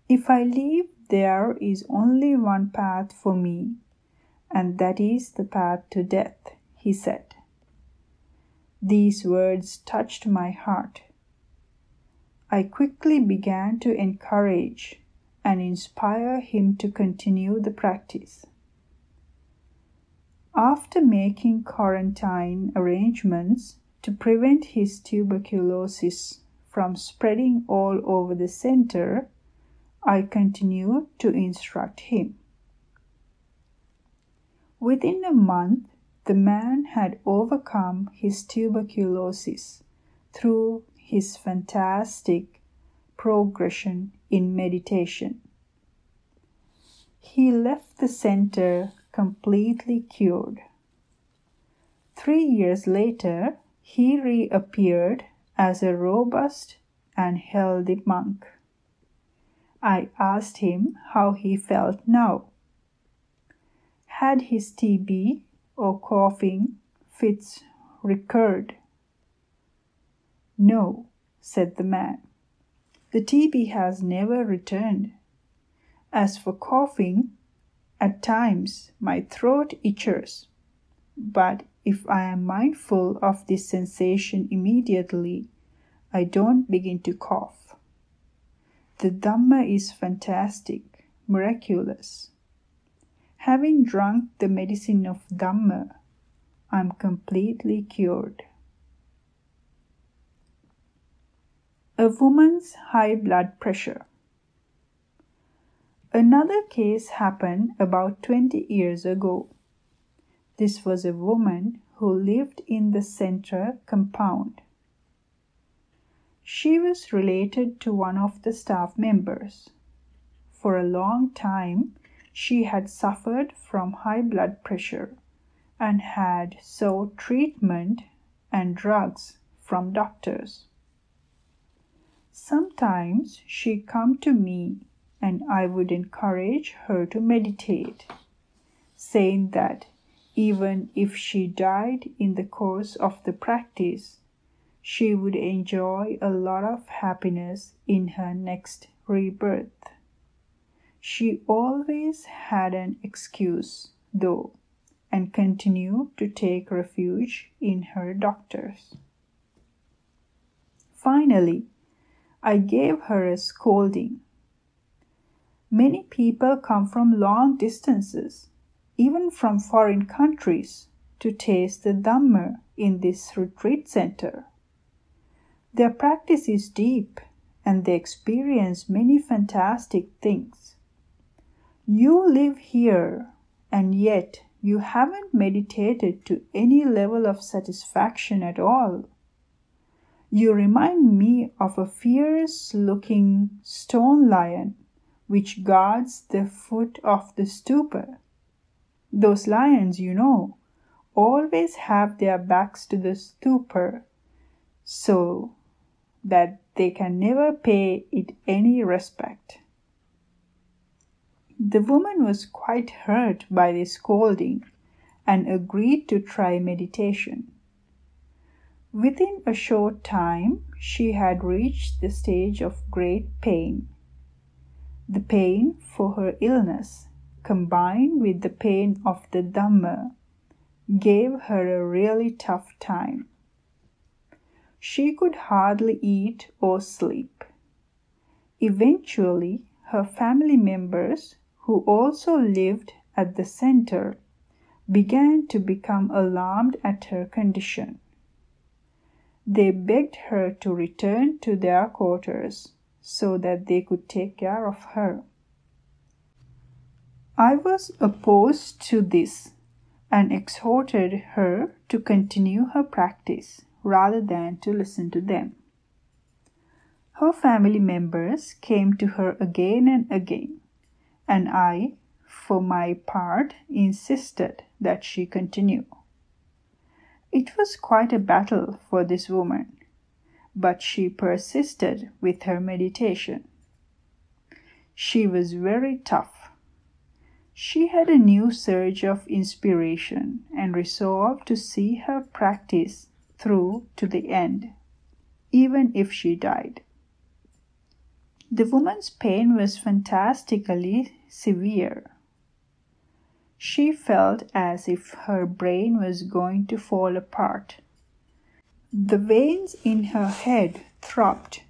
If I leave, there is only one path for me, and that is the path to death, he said. These words touched my heart. I quickly began to encourage and inspire him to continue the practice. After making quarantine arrangements to prevent his tuberculosis from spreading all over the center, I continued to instruct him. Within a month, the man had overcome his tuberculosis through his fantastic progression in meditation. He left the center completely cured. Three years later, he reappeared as a robust and healthy monk. I asked him how he felt now. Had his TB or coughing fits recurred no, said the man. The TB has never returned. As for coughing, at times my throat itches, but if I am mindful of this sensation immediately, I don't begin to cough. The Dhamma is fantastic, miraculous. Having drunk the medicine of Dhamma, I am completely cured. A woman's high blood pressure. Another case happened about 20 years ago. This was a woman who lived in the center compound. She was related to one of the staff members. For a long time, she had suffered from high blood pressure and had sought treatment and drugs from doctors. Sometimes she come to me and I would encourage her to meditate, saying that even if she died in the course of the practice, she would enjoy a lot of happiness in her next rebirth. She always had an excuse, though, and continued to take refuge in her doctors. Finally, I gave her a scolding. Many people come from long distances, even from foreign countries, to taste the Dhamma in this retreat center. Their practice is deep and they experience many fantastic things. You live here and yet you haven't meditated to any level of satisfaction at all. You remind me of a fierce looking stone lion which guards the foot of the stupa. Those lions, you know, always have their backs to the stupa so that they can never pay it any respect. The woman was quite hurt by this scolding and agreed to try meditation. Within a short time, she had reached the stage of great pain. The pain for her illness, combined with the pain of the Dhamma, gave her a really tough time. She could hardly eat or sleep. Eventually, her family members, who also lived at the center, began to become alarmed at her condition. They begged her to return to their quarters so that they could take care of her. I was opposed to this and exhorted her to continue her practice rather than to listen to them. Her family members came to her again and again, and I, for my part, insisted that she continue. It was quite a battle for this woman, but she persisted with her meditation. She was very tough. She had a new surge of inspiration and resolved to see her practice through to the end, even if she died. The woman's pain was fantastically severe. She felt as if her brain was going to fall apart. The veins in her head throbbed,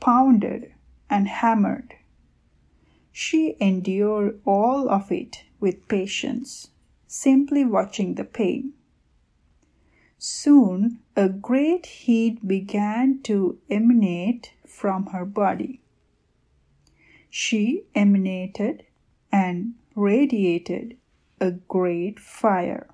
pounded, and hammered. She endured all of it with patience, simply watching the pain. Soon a great heat began to emanate from her body. She emanated and radiated a great fire.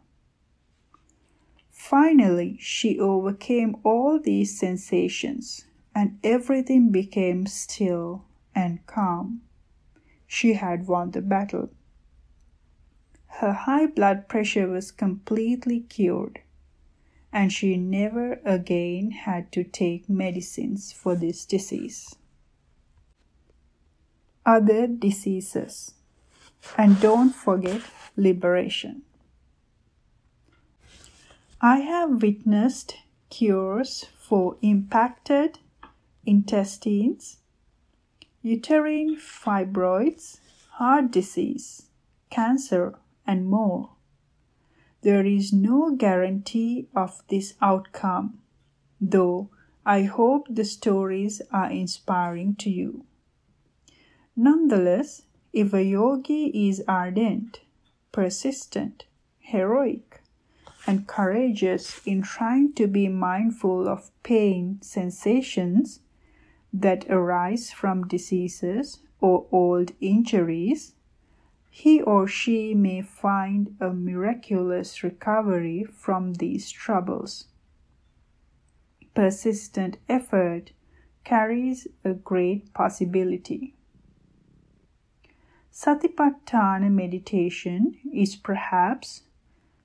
Finally, she overcame all these sensations and everything became still and calm. She had won the battle. Her high blood pressure was completely cured and she never again had to take medicines for this disease. Other diseases. And don't forget liberation. I have witnessed cures for impacted intestines, uterine fibroids, heart disease, cancer, and more. There is no guarantee of this outcome, though I hope the stories are inspiring to you. Nonetheless, if a yogi is ardent, persistent, heroic, and courageous in trying to be mindful of pain sensations that arise from diseases or old injuries, he or she may find a miraculous recovery from these troubles. Persistent effort carries a great possibility. Satipatthana meditation is perhaps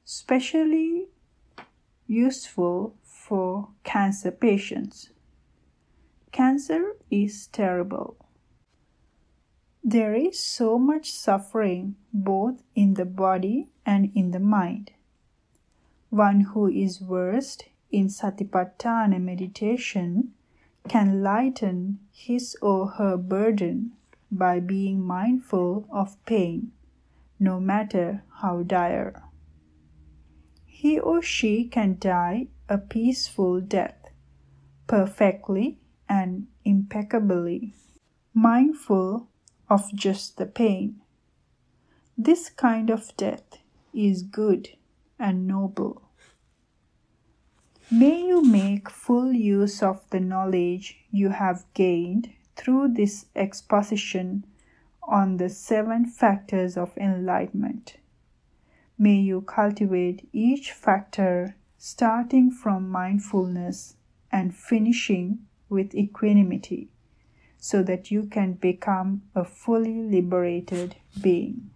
specially useful for cancer patients. Cancer is terrible. There is so much suffering both in the body and in the mind. One who is versed in Satipatthana meditation can lighten his or her burden by being mindful of pain, no matter how dire. He or she can die a peaceful death, perfectly and impeccably, mindful of just the pain. This kind of death is good and noble. May you make full use of the knowledge you have gained through this exposition on the seven factors of enlightenment. May you cultivate each factor starting from mindfulness and finishing with equanimity so that you can become a fully liberated being.